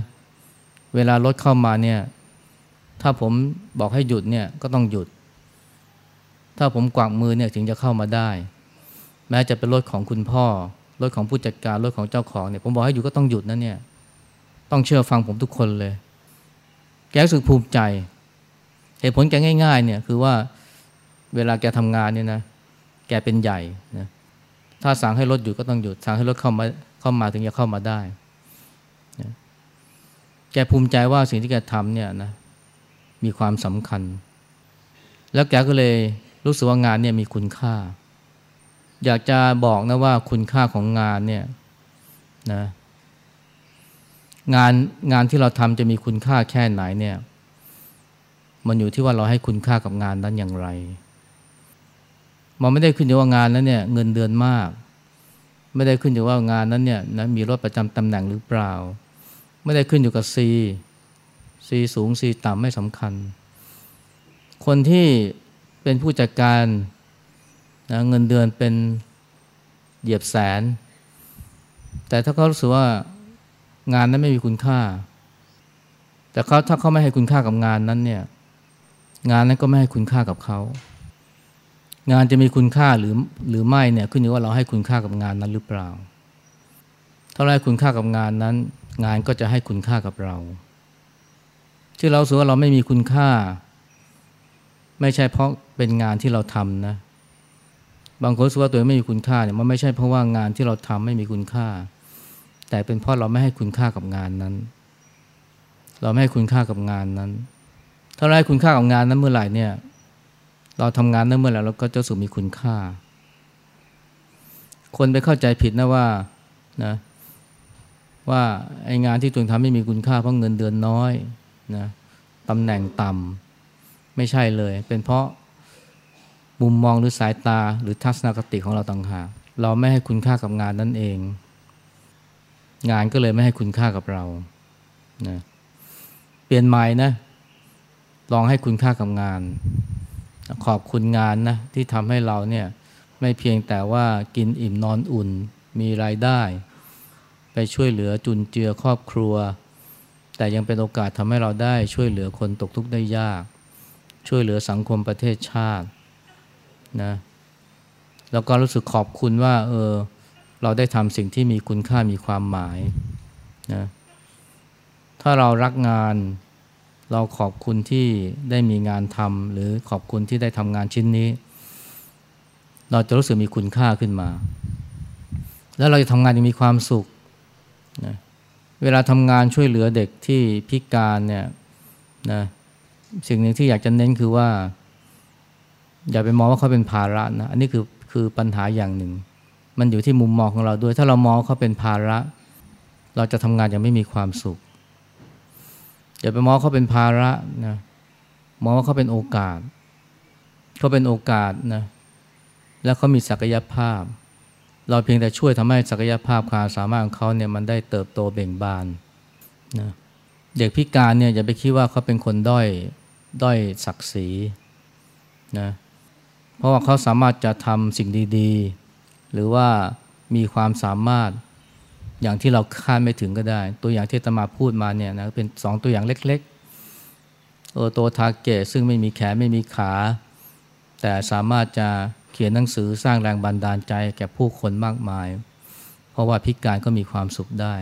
เวลารถเข้ามาเนี่ย ถ้าผมบอกให้หยุดเนี่ยก็ต้องหยุด ถ้าผมกวากมือเนี่ยถึงจะเข้ามาได้ ม้จะเป็นรถของคุณพ่อ รถของผู้จัดการรถของเจ้าของเนี่ยผมบอกให้หยุดก็ต้องหยุดนะเนี่ยต้องเชื่อฟังผมทุกคนเลย แกรู้สึกภูมิใจ เหตุผลแกง่าย ๆ เนี่ยคือว่าเวลาแกทำงานเนี่ยนะแกเป็นใหญ่นะถ้าสั่งให้รถหยุดก็ต้องหยุดสั่งให้รถเข้ามาเข้ามาถึงจะเข้ามาได้นะแกภูมิใจว่าสิ่งที่แกทำเนี่ยนะมีความสำคัญ แล้วแกก็เลยรู้สึกว่างานเนี่ยมีคุณค่า อยากจะบอกนะว่าคุณค่าของงานเนี่ยนะงานงานที่เราทำจะมีคุณค่าแค่ไหนเนี่ยมันอยู่ที่ว่าเราให้คุณค่ากับงานนั้นอย่างไร มันไม่ได้ขึ้นอยู่ว่างานนั้นเนี่ยเงินเดือนมาก ไม่ได้ขึ้นอยู่ว่างานนั้นเนี่ยนะมีรถประจำตำแหน่งหรือเปล่า ไม่ได้ขึ้นอยู่กับซีซีสูงซีต่ำไม่สำคัญ คนที่เป็นผู้จัดการ นะเงินเดือนเป็นเหยียบแสน แต่ถ้าเขารู้สึกว่างานนั้นไม่มีคุณค่า แต่เขาถ้าเขาไม่ให้คุณค่ากับงานนั้นเนี่ยงานนั้นก็ไม่ให้คุณค่ากับเขา งานจะมีคุณค่าหรือหรือไม่เนี่ยขึ้นอยู่ว่าเราให้คุณค่ากับงานนั้นหรือเปล่า ถ้าเราให้คุณค่ากับงานนั้น งานก็จะให้คุณค่ากับเราที่เราสูว่าเราไม่มีคุณค่า ไม่ใช่เพราะเป็นงานที่เราทำนะ บางคนรู้ว่าตัวเองไม่มีคุณค่าเนี่ยมันไม่ใช่เพราะว่างานที่เราทำไม่มีคุณค่า แต่เป็นเพราะเราไม่ให้คุณค่ากับงานนั้น เราไม่ให้คุณค่ากับงานนั้น ถ้าเราให้คุณค่ากับงานนั้นเมื่อไหร่เนี่ย เราทำงานนั้นเมื่อไหร่เราก็จะสูมีคุณค่า คนไปเข้าใจผิดนะว่านะว่าไองานที่ตัวเองทำไม่มีคุณค่าเพราะเงินเดือนน้อยนะตำแหน่งต่ำไม่ใช่เลย เป็นเพราะ มุมมองหรือสายตาหรือทัศนคติของเราต่างหากเราไม่ให้คุณค่ากับงานนั่นเอง งานก็เลยไม่ให้คุณค่ากับเรานะเปลี่ยนใหม่นะ ลองให้คุณค่ากับงาน ขอบคุณงานนะที่ทำให้เราเนี่ยไม่เพียงแต่ว่ากินอิ่มนอนอุ่นมีรายได้ ไปช่วยเหลือจุนเจือครอบครัว แต่ยังเป็นโอกาสทำให้เราได้ช่วยเหลือคนตกทุกข์ได้ยาก ช่วยเหลือสังคมประเทศชาติ นะแล้วก็รู้สึกขอบคุณว่าเออเราได้ทำสิ่งที่มีคุณค่ามีความหมายนะถ้าเรารักงานเราขอบคุณที่ได้มีงานทำหรือขอบคุณที่ได้ทำงานชิ้นนี้ เราจะรู้สึกมีคุณค่าขึ้นมา แล้วเราจะทำงานอยังมีความสุขนะเวลาทำงานช่วยเหลือเด็กที่พิการเนี่ยนะสิ่งหนึ่งที่อยากจะเน้นคือว่า อย่าไปมองว่าเขาเป็นภาระนะอันนี้คือคือปัญหาอย่างหนึ่ง มันอยู่ที่มุมมองของเราด้วย ถ้าเรามองเขาเป็นภาระ เราจะทำงานอย่างไม่มีความสุข อย่าไปมองเขาเป็นภาระนะมองว่าเขาเป็นโอกาสเขาเป็นโอกาสนะแล้วเขามีศักยภาพ เราเพียงแต่ช่วยทำให้ศักยภาพความสามารถของเขาเนี่ยมันได้เติบโตเบ่งบานนะเด็กพิการเนี่ยอย่าไปคิดว่าเขาเป็นคนด้อยด้อยศักดิ์ศรีนะ เพราะว่าเขาสามารถจะทำสิ่งดีๆ หรือว่ามีความสามารถอย่างที่เราคาดไม่ถึงก็ได้ ตัวอย่างที่ตมาพูดมาเนี่ยนะเป็นสองตัวอย่างเล็กๆเออตัวทาเกะซึ่งไม่มีแขนไม่มีขา แต่สามารถจะเขียนหนังสือสร้างแรงบันดาลใจแก่ผู้คนมากมาย เพราะว่าพิการก็มีความสุขได้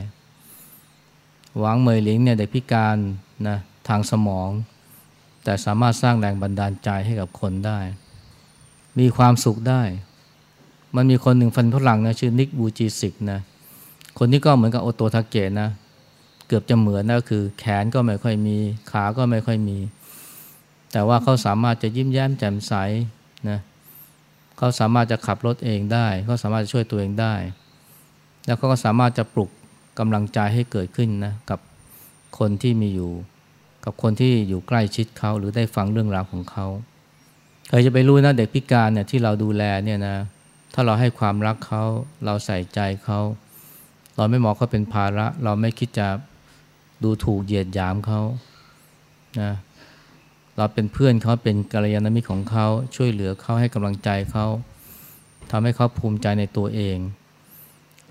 หวังเมยหลิงเนี่ยเด็กพิการนะทางสมอง แต่สามารถสร้างแรงบันดาลใจให้กับคนได้ มีความสุขได้ มันมีคนหนึ่งฟันฝรั่งนะชื่อนิกบูจีสิกนะ คนนี้ก็เหมือนกับโอโตทาเกะนะแกือบจะเหมือนนะก็คือ แขนก็ไม่ค่อยมี ขาก็ไม่ค่อยมี แต่ว่าเขาสามารถจะยิ้มแย้มแจ่มใสนะเขาสามารถจะขับรถเองได้ เขาสามารถจะช่วยตัวเองได้ แล้วเขาก็สามารถจะปลุกกำลังใจให้เกิดขึ้นนะกับคนที่มีอยู่ กับคนที่อยู่ใกล้ชิดเขาหรือได้ฟังเรื่องราวของเขา ครจะไปรู้นะเด็กพิการเนี่ยที่เราดูแลเนี่ยนะ ถ้าเราให้ความรักเขาเราใส่ใจเขาเราไม่มองเขาเป็นภาระ เราไม่คิดจะดูถูกเหยียดหยามเขานะเราเป็นเพื่อนเขาเป็นกัลยาณมิตรของเขาช่วยเหลือเขาให้กำลังใจเขาทำให้เขาภูมิใจในตัวเอง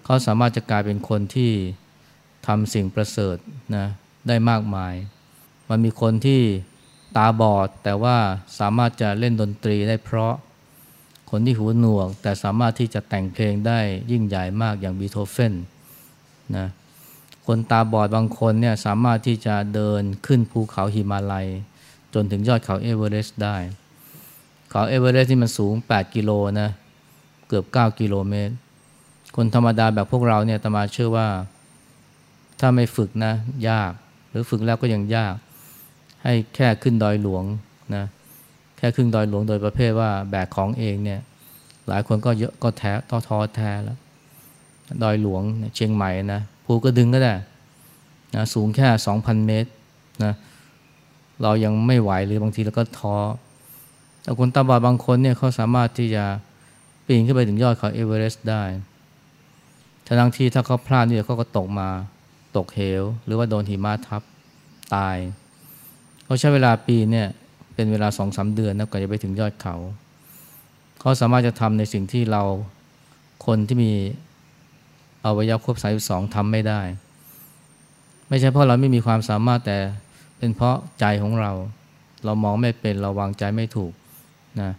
เขาสามารถจะกลายเป็นคนที่ทำสิ่งประเสริฐนะได้มากมาย มันมีคนที่ ตาบอด แต่ว่าสามารถจะเล่นดนตรีได้เพราะคนที่หูหนวก แต่สามารถที่จะแต่งเพลงได้ยิ่งใหญ่มากอย่างบีโธเฟนนะคนตาบอดบางคนเนี่ยสามารถที่จะเดินขึ้นภูเขาหิมาลัย จนถึงยอดเขาเอเวอเรสต์ได้ เขาเอเวอเรสต์ที่มันสูง 8 กิโลนะเกือบ 9 กิโลเมตร คนธรรมดาแบบพวกเราเนี่ยอาตมาเชื่อว่าถ้าไม่ฝึกนะยาก หรือฝึกแล้วก็ยังยาก ให้แค่ขึ้นดอยหลวงนะแค่ขึ้นดอยหลวงโดยประเภทว่าแบกของเองเนี่ยหลายคนก็เยอะก็แท้ท้อท้อแท้แล้วดอยหลวงเชียงใหม่นะภูกระดึงก็ได้นะสูงแค่ 2,000 เมตรนะเรายังไม่ไหวหรือบางทีเราก็ท้อแต่คนตาบอดบางคนเนี่ยเขาสามารถที่จะปีนขึ้นไปถึงยอดเขาเอเวอเรสต์ได้ทั้งที่ถ้าเขาพลาดเนี่ยเขาก็ตกมาตกเหว หรือว่าโดนหิมะทับตาย เขาใช้เวลาปีเนี่ยเป็นเวลาสองสาเดือนนะกว่าจะไปถึงยอดเขา เขาสามารถจะทำในสิ่งที่เราคนที่มีอวัยวะครบสายสองทำไม่ได้ ไม่ใช่เพราะเราไม่มีความสามารถแต่เป็นเพราะใจของเรา เรามองไม่เป็นเราวางใจไม่ถูกนะ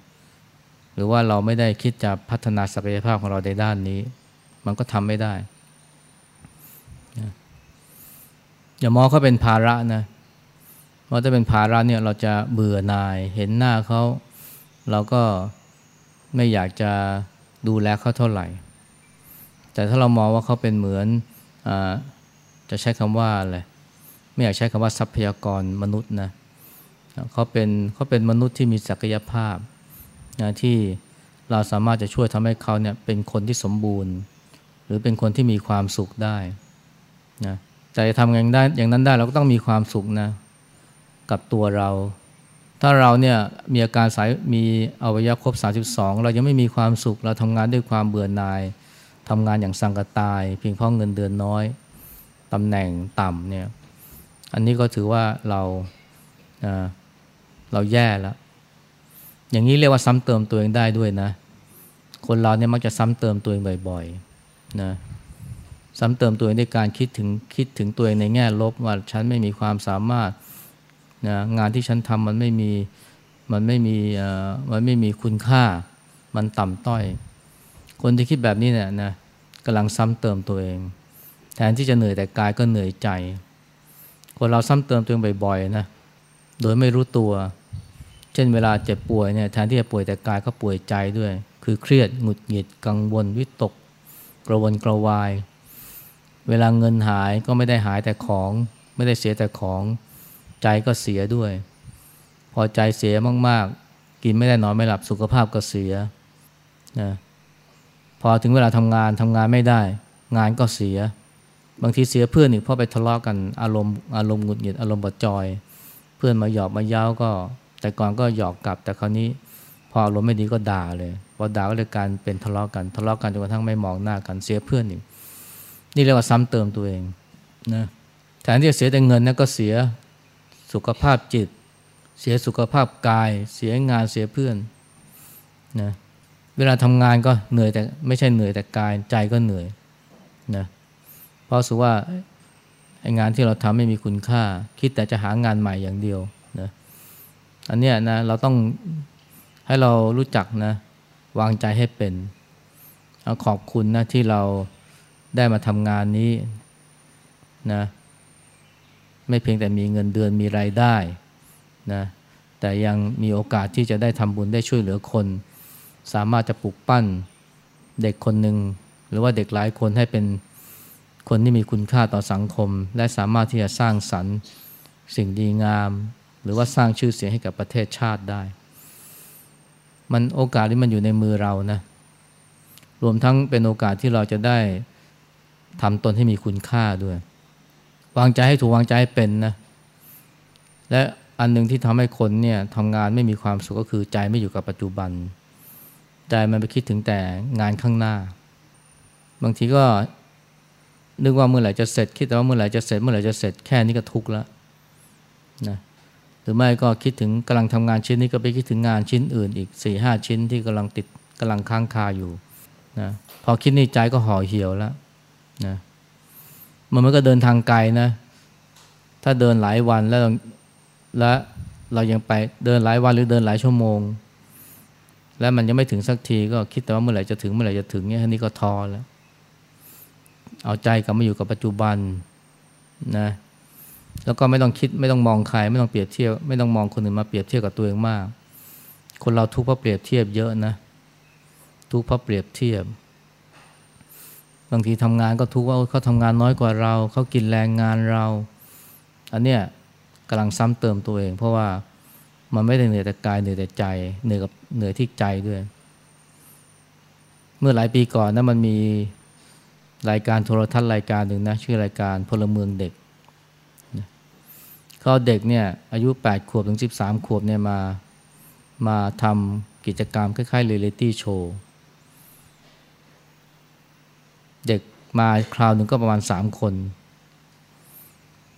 หรือว่าเราไม่ได้คิดจะพัฒนาศักยภาพของเราในด้านนี้ มันก็ทำไม่ได้นะอย่ามองเขาเป็นภาระนะ เพราถ้าเป็นภาระเนี่ยเราจะเบื่อหน่ายเห็นหน้าเขาเราก็ไม่อยากจะดูแลเขาเท่าไหร่ แต่ถ้าเรามองว่าเขาเป็นเหมือนอจะใช้คำว่าอะไรไม่อยากใช้คำว่าทรัพยากรมนุษย์นะเขาเป็นเขาเป็นมนุษย์ที่มีศักยภาพนะที่เราสามารถจะช่วยทำให้เขาเนี่ยเป็นคนที่สมบูรณ์ หรือเป็นคนที่มีความสุขได้นะแต่จะทำอย่างได้อย่างนั้นได้เราก็ต้องมีความสุขนะ กับตัวเรา ถ้าเราเนี่ยมีอาการสายมีอวัยวะครบ 32 เรายังไม่มีความสุข เราทำงานด้วยความเบื่อหน่ายทำงานอย่างสังกตาย เพียงเพราะเงินเดือนน้อยตำแหน่งต่ำเนี่ยอันนี้ก็ถือว่าเราเราแย่แล้ว อย่างนี้เรียกว่าซ้ำเติมตัวเองได้ด้วยนะ คนเราเนี่ยมักจะซ้ำเติมตัวเองบ่อยๆนะซ้ำเติมตัวเองด้วยการคิดถึงคิดถึงตัวเองในแง่ลบว่าฉันไม่มีความสามารถ นะงานที่ฉันทำมันไม่มีมันไม่มีมันไม่มีคุณค่า มันต่ำต้อย คนที่คิดแบบนี้เนี่ยนะกำลังซ้ำเติมตัวเอง แทนที่จะเหนื่อยแต่กายก็เหนื่อยใจ คนเราซ้ำเติมตัวเองบ่อยๆนะโดยไม่รู้ตัว เช่นเวลาเจ็บป่วยเนี่ยแทนที่จะป่วยแต่กายก็ป่วยใจด้วย คือเครียดหงุดหงิดกังวลวิตกกระวนกระวาย เวลาเงินหายก็ไม่ได้หายแต่ของ ไม่ได้เสียแต่ของ ใจก็เสียด้วย พอใจเสียมากๆ กินไม่ได้นอนไม่หลับสุขภาพก็เสียนะพอถึงเวลาทำงานทำงานไม่ได้ งานก็เสีย บางทีเสียเพื่อนอีกเพราะไปทะเลาะกันอารมณ์อารมณ์หงุดหงิดอารมณ์บดจอย เพื่อนมาหยอกมาเย้าก็ แต่ก่อนก็หยอกกลับ แต่คราวนี้พออารมณ์ไม่ดีก็ด่าเลยพอด่าก็เลยการเป็นทะเลาะกันทะเลาะกันจนกระทั่งไม่มองหน้ากันเสียเพื่อนอีกนี่เรียกว่าซ้ำเติมตัวเองนะแทนที่จะเสียแต่เงินนะก็เสีย สุขภาพจิต เสียสุขภาพกาย เสียงานเสียเพื่อนนะเวลาทำงานก็เหนื่อยแต่ไม่ใช่เหนื่อยแต่กายใจก็เหนื่อยนะเพราะสุว่าไองานที่เราทำไม่มีคุณค่า คิดแต่จะหางานใหม่อย่างเดียวนะอันเนี้ยนะเราต้องให้เรารู้จักนะวางใจให้เป็นขอบคุณนะที่เราได้มาทำงานนี้นะ ไม่เพียงแต่มีเงินเดือนมีรายได้นะแต่ยังมีโอกาสที่จะได้ทำบุญได้ช่วยเหลือคน สามารถจะปลูกปั้นเด็กคนหนึ่งหรือว่าเด็กหลายคนให้เป็นคนที่มีคุณค่าต่อสังคม และสามารถที่จะสร้างสรรค์สิ่งดีงาม หรือว่าสร้างชื่อเสียงให้กับประเทศชาติได้ มันโอกาสที่มันอยู่ในมือเรานะรวมทั้งเป็นโอกาสที่เราจะได้ทำตนให้มีคุณค่าด้วย วางใจให้ถูกวางใจให้เป็นนะและอันหนึ่งที่ทำให้คนเนี่ยทำงานไม่มีความสุขก็คือใจไม่อยู่กับปัจจุบัน ใจมันไปคิดถึงแต่งานข้างหน้า บางทีก็นึกว่าเมื่อไหร่จะเสร็จ คิดแต่ว่าเมื่อไหร่จะเสร็จ เมื่อไหร่จะเสร็จแค่นี้ก็ทุกข์แล้วนะหรือไม่ก็คิดถึงกำลังทำงานชิ้นนี้ก็ไปคิดถึงงานชิ้นอื่นอีกสี่ห้าชิ้นที่กำลังติดกำลังค้างคาอยู่นะพอคิดในใจก็ห่อเหี่ยวแล้วนะ มันมันก็เดินทางไกลนะ ถ้าเดินหลายวันแล้วและเรายังไปเดินหลายวันหรือเดินหลายชั่วโมง แล้วมันยังไม่ถึงสักทีก็คิดแต่ว่าเมื่อไหร่จะถึงเมื่อไหร่จะถึงเนี่ยนี่ก็ทอแล้ว เอาใจกลับมาอยู่กับปัจจุบันนะแล้วก็ไม่ต้องคิดไม่ต้องมองใครไม่ต้องเปรียบเทียบไม่ต้องมองคนอื่นมาเปรียบเทียบกับตัวเองมาก คนเราทุกข์เพราะเปรียบเทียบเยอะนะ ทุกข์เพราะเปรียบเทียบ บางทีทำงานก็ทุกข์ว่าเขาทำงานน้อยกว่าเรา เขากินแรงงานเรา อันเนี้ยกำลังซ้ำเติมตัวเอง เพราะว่ามันไม่ได้เหนื่อยแต่กายเหนื่อยแต่ใจเหนื่อยกับเหนื่อยที่ใจด้วย เมื่อหลายปีก่อนนะมันมีรายการโทรทัศน์รายการหนึ่งนะชื่อรายการพลเมืองเด็กเอาเด็กเนี่ยอายุ 8 ขวบถึง 13 ขวบเนี่ยมามาทำกิจกรรมคล้ายๆเรียลิตี้โชว์เด็ก มาคราวหนึ่งก็ประมาณ3คน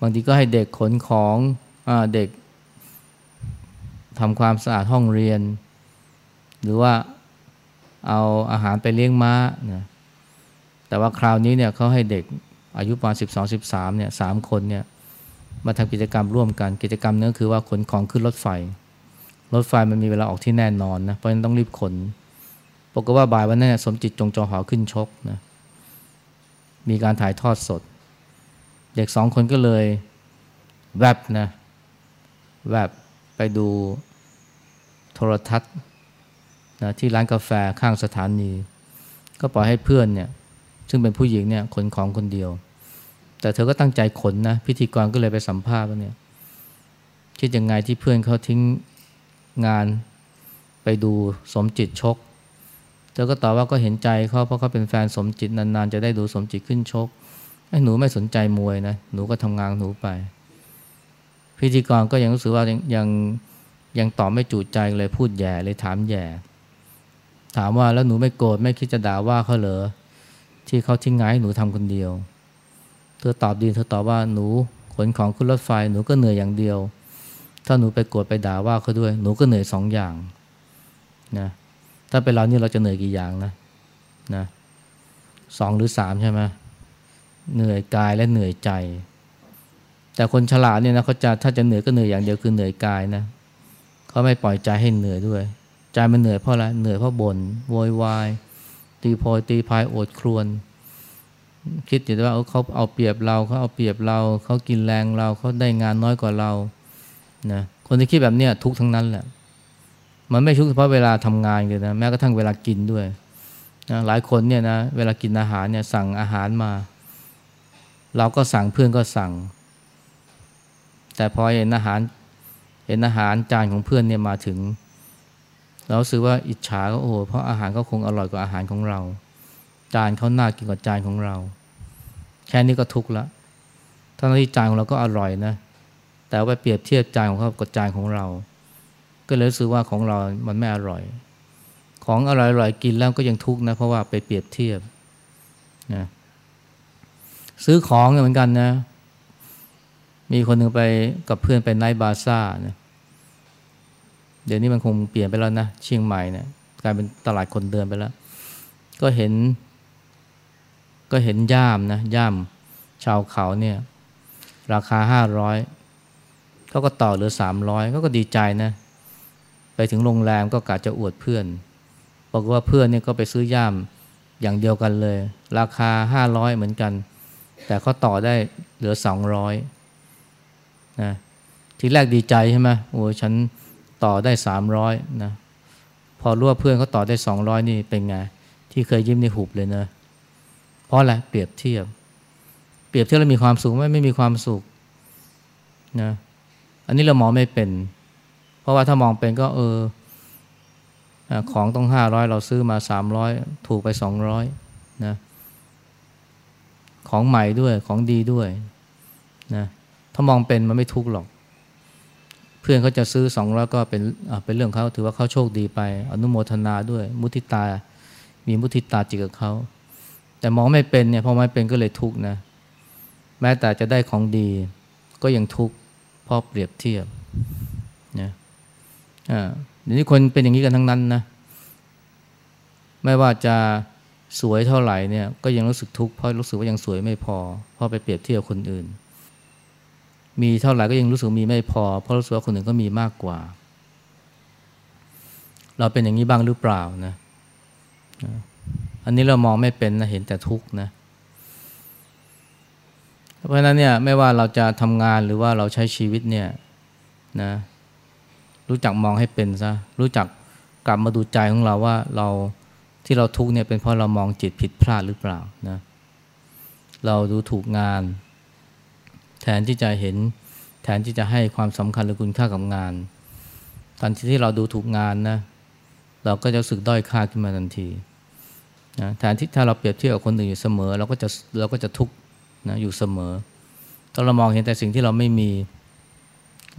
บางทีก็ให้เด็กขนของเอาเด็กทำความสะอาดห้องเรียน หรือว่าเอาอาหารไปเลี้ยงม้านะแต่ว่าคราวนี้เนี่ยเขาให้เด็กอายุประมาณ 12 13เนี่ยสามคนเนี่ยมาทำกิจกรรมร่วมกัน กิจกรรมนี้ก็คือว่าขนของขึ้นรถไฟ รถไฟมันมีเวลาออกที่แน่นอนนะเพราะฉะนั้นต้องรีบขนปรากฏว่าบ่ายวันนั้นสมจิตจงจอหอขึ้นชกนะ มีการถ่ายทอดสด เด็กสองคนก็เลยแวบนะแวบไปดูโทรทัศน์นะที่ร้านกาแฟข้างสถานี ก็ปล่อยให้เพื่อนเนี่ยซึ่งเป็นผู้หญิงเนี่ยขนของคนเดียว แต่เธอก็ตั้งใจขนนะพิธีกรก็เลยไปสัมภาษณ์ว่าเนี่ยคิดยังไงที่เพื่อนเขาทิ้งงานไปดูสมจิตชก เธอก็ตอบว่าก็เห็นใจเขาเพราะเขาเป็นแฟนสมจิตนานๆ จะได้ดูสมจิตขึ้นชกไอ้หนูไม่สนใจมวยนะหนูก็ทำงานหนูไป พิธีกรก็ยังรู้สึกว่ายังยังยังตอบไม่จุใจเลยพูดแย่เลยถามแย่ถามว่าแล้วหนูไม่โกรธไม่คิดจะด่าว่าเขาเหรอที่เขาทิ้งงานให้หนูทำคนเดียว เธอตอบดีเธอตอบว่าหนูขนของขึ้นรถไฟหนูก็เหนื่อยอย่างเดียว ถ้าหนูไปโกรธไปด่าว่าเขาด้วย หนูก็เหนื่อยสองอย่างนะ ถ้าเป็นเรานี่เราจะเหนื่อยกี่อย่างนะนะสองหรือสามใช่ไหมเหนื่อยกายและเหนื่อยใจ แต่คนฉลาดเนี่ยนะเขาจะถ้าจะเหนื่อยก็เหนื่อยอย่างเดียวคือเหนื่อยกายนะเขาไม่ปล่อยใจให้เหนื่อยด้วย ใจมันเหนื่อยเพราะอะไรเหนื่อยเพราะบน่นโวยวายตีโพยตีพายโอดครวน คิดอยู่ว่าเขาเอาเปรียบเราเขาเอาเปรียบเราเขากินแรงเราเขาได้งานน้อยกว่าเรานะคนที่คิดแบบนี้ทุกทั้งนั้นแหละ มันไม่ทุกเฉพาะเวลาทำงานเลยนะแม้กระทั่งเวลากินด้วยนะหลายคนเนี่ยนะเวลากินอาหารเนี่ยสั่งอาหารมา เราก็สั่งเพื่อนก็สั่ง แต่พอเห็นอาหารเห็นอาหารจานของเพื่อนเนี่ยมาถึง เราสึกว่าอิจฉาก็โอ้โหเพราะอาหารก็คงอร่อยกว่าอาหารของเรา จานเขาน่ากินกว่าจานของเรา แค่นี้ก็ทุกข์ละทั้งที่จานของเราก็อร่อยนะแต่ไปเปรียบเทียบจานของเขากับจานของเรา ก็เลยรู้สึกว่าของเรามันไม่อร่อย ของอร่อยๆกินแล้วก็ยังทุกข์นะเพราะว่าไปเปรียบเทียบนะซื้อของเหมือนกันนะ มีคนหนึ่งไปกับเพื่อนไปไนท์บาซ่านะเดี๋ยวนี้มันคงเปลี่ยนไปแล้วนะเชียงใหม่เนะี่ยกลายเป็นตลาดคนเดินไปแล้ว ก็เห็น ก็เห็นย่ามนะย่ามชาวเขาเนี่ย ราคาห้าร้อยเขาก็ต่อเหลือสามร้อยเขาก็ดีใจนะ ไปถึงโรงแรมก็กะจะอวดเพื่อนบอกว่าเพื่อนเนี่ยก็ไปซื้อย่ามอย่างเดียวกันเลย ราคาห้าร้อยเหมือนกัน แต่เขาต่อได้เหลือสองร้อยนะทีแรกดีใจใช่ไหมโอ้ฉันต่อได้สามร้อยนะพอรู้ว่าเพื่อนเขาต่อได้สองร้อยนี่เป็นไง ที่เคยยิ้มในหุบเลยนะเพราะอะไรเปรียบเทียบ เปรียบเทียบแล้วมีความสุขไหมไม่มีความสุขนะอันนี้เราหมอไม่เป็น เพราะว่าถ้ามองเป็นก็เออของต้องห้าร้อยเราซื้อมาสามร้อยถูกไปสองร้อยนะของใหม่ด้วยของดีด้วยนะถ้ามองเป็นมันไม่ทุกข์หรอก เพื่อนเขาจะซื้อสองร้อยก็เป็นเป็นเรื่องเขาถือว่าเขาโชคดีไป อนุโมทนาด้วย มุทิตา มีมุทิตาจิตกับเขา แต่มองไม่เป็นเนี่ยพอไม่เป็นก็เลยทุกข์นะแม้แต่จะได้ของดีก็ยังทุกข์เพราะเปรียบเทียบนะอ่า เดี๋ยวนี้คนเป็นอย่างนี้กันทั้งนั้นนะ ไม่ว่าจะสวยเท่าไหร่เนี่ยก็ยังรู้สึกทุกข์เพราะรู้สึกว่ายังสวยไม่พอ เพราะไปเปรียบเทียบคนอื่น มีเท่าไหร่ก็ยังรู้สึกมีไม่พอ เพราะรู้สึกว่าคนอื่นก็มีมากกว่า เราเป็นอย่างนี้บ้างหรือเปล่านะอันนี้เรามองไม่เป็นนะเห็นแต่ทุกข์นะเพราะฉะนั้นเนี่ยไม่ว่าเราจะทำงานหรือว่าเราใช้ชีวิตเนี่ยนะ รู้จักมองให้เป็นซะรู้จักกลับมาดูใจของเราว่าเราที่เราทุกเนี่ยเป็นเพราะเรามองจิตผิดพลาดหรือเปล่านะเราดูถูกงาน แทนที่จะเห็น แทนที่จะให้ความสำคัญหรือคุณค่ากับงานทันทีที่เราดูถูกงานนะเราก็จะรู้สึกด้อยค่าขึ้นมาทันทีนะแทนที่ถ้าเราเปรียบเทียบกับคนอื่นอยู่เสมอ เราก็จะเราก็จะทุกข์นะอยู่เสมอถ้าเรามองเห็นแต่สิ่งที่เราไม่มี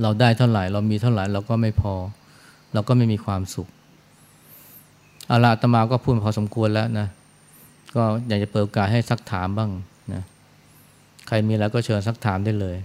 เราได้เท่าไหร่ เรามีเท่าไหร่เราก็ไม่พอ เราก็ไม่มีความสุขอาลาตมาก็พูดพอสมควรแล้วนะก็อยากจะเปิดโอกาสให้ซักถามบ้างนะใครมีแล้วก็เชิญซักถามได้เลย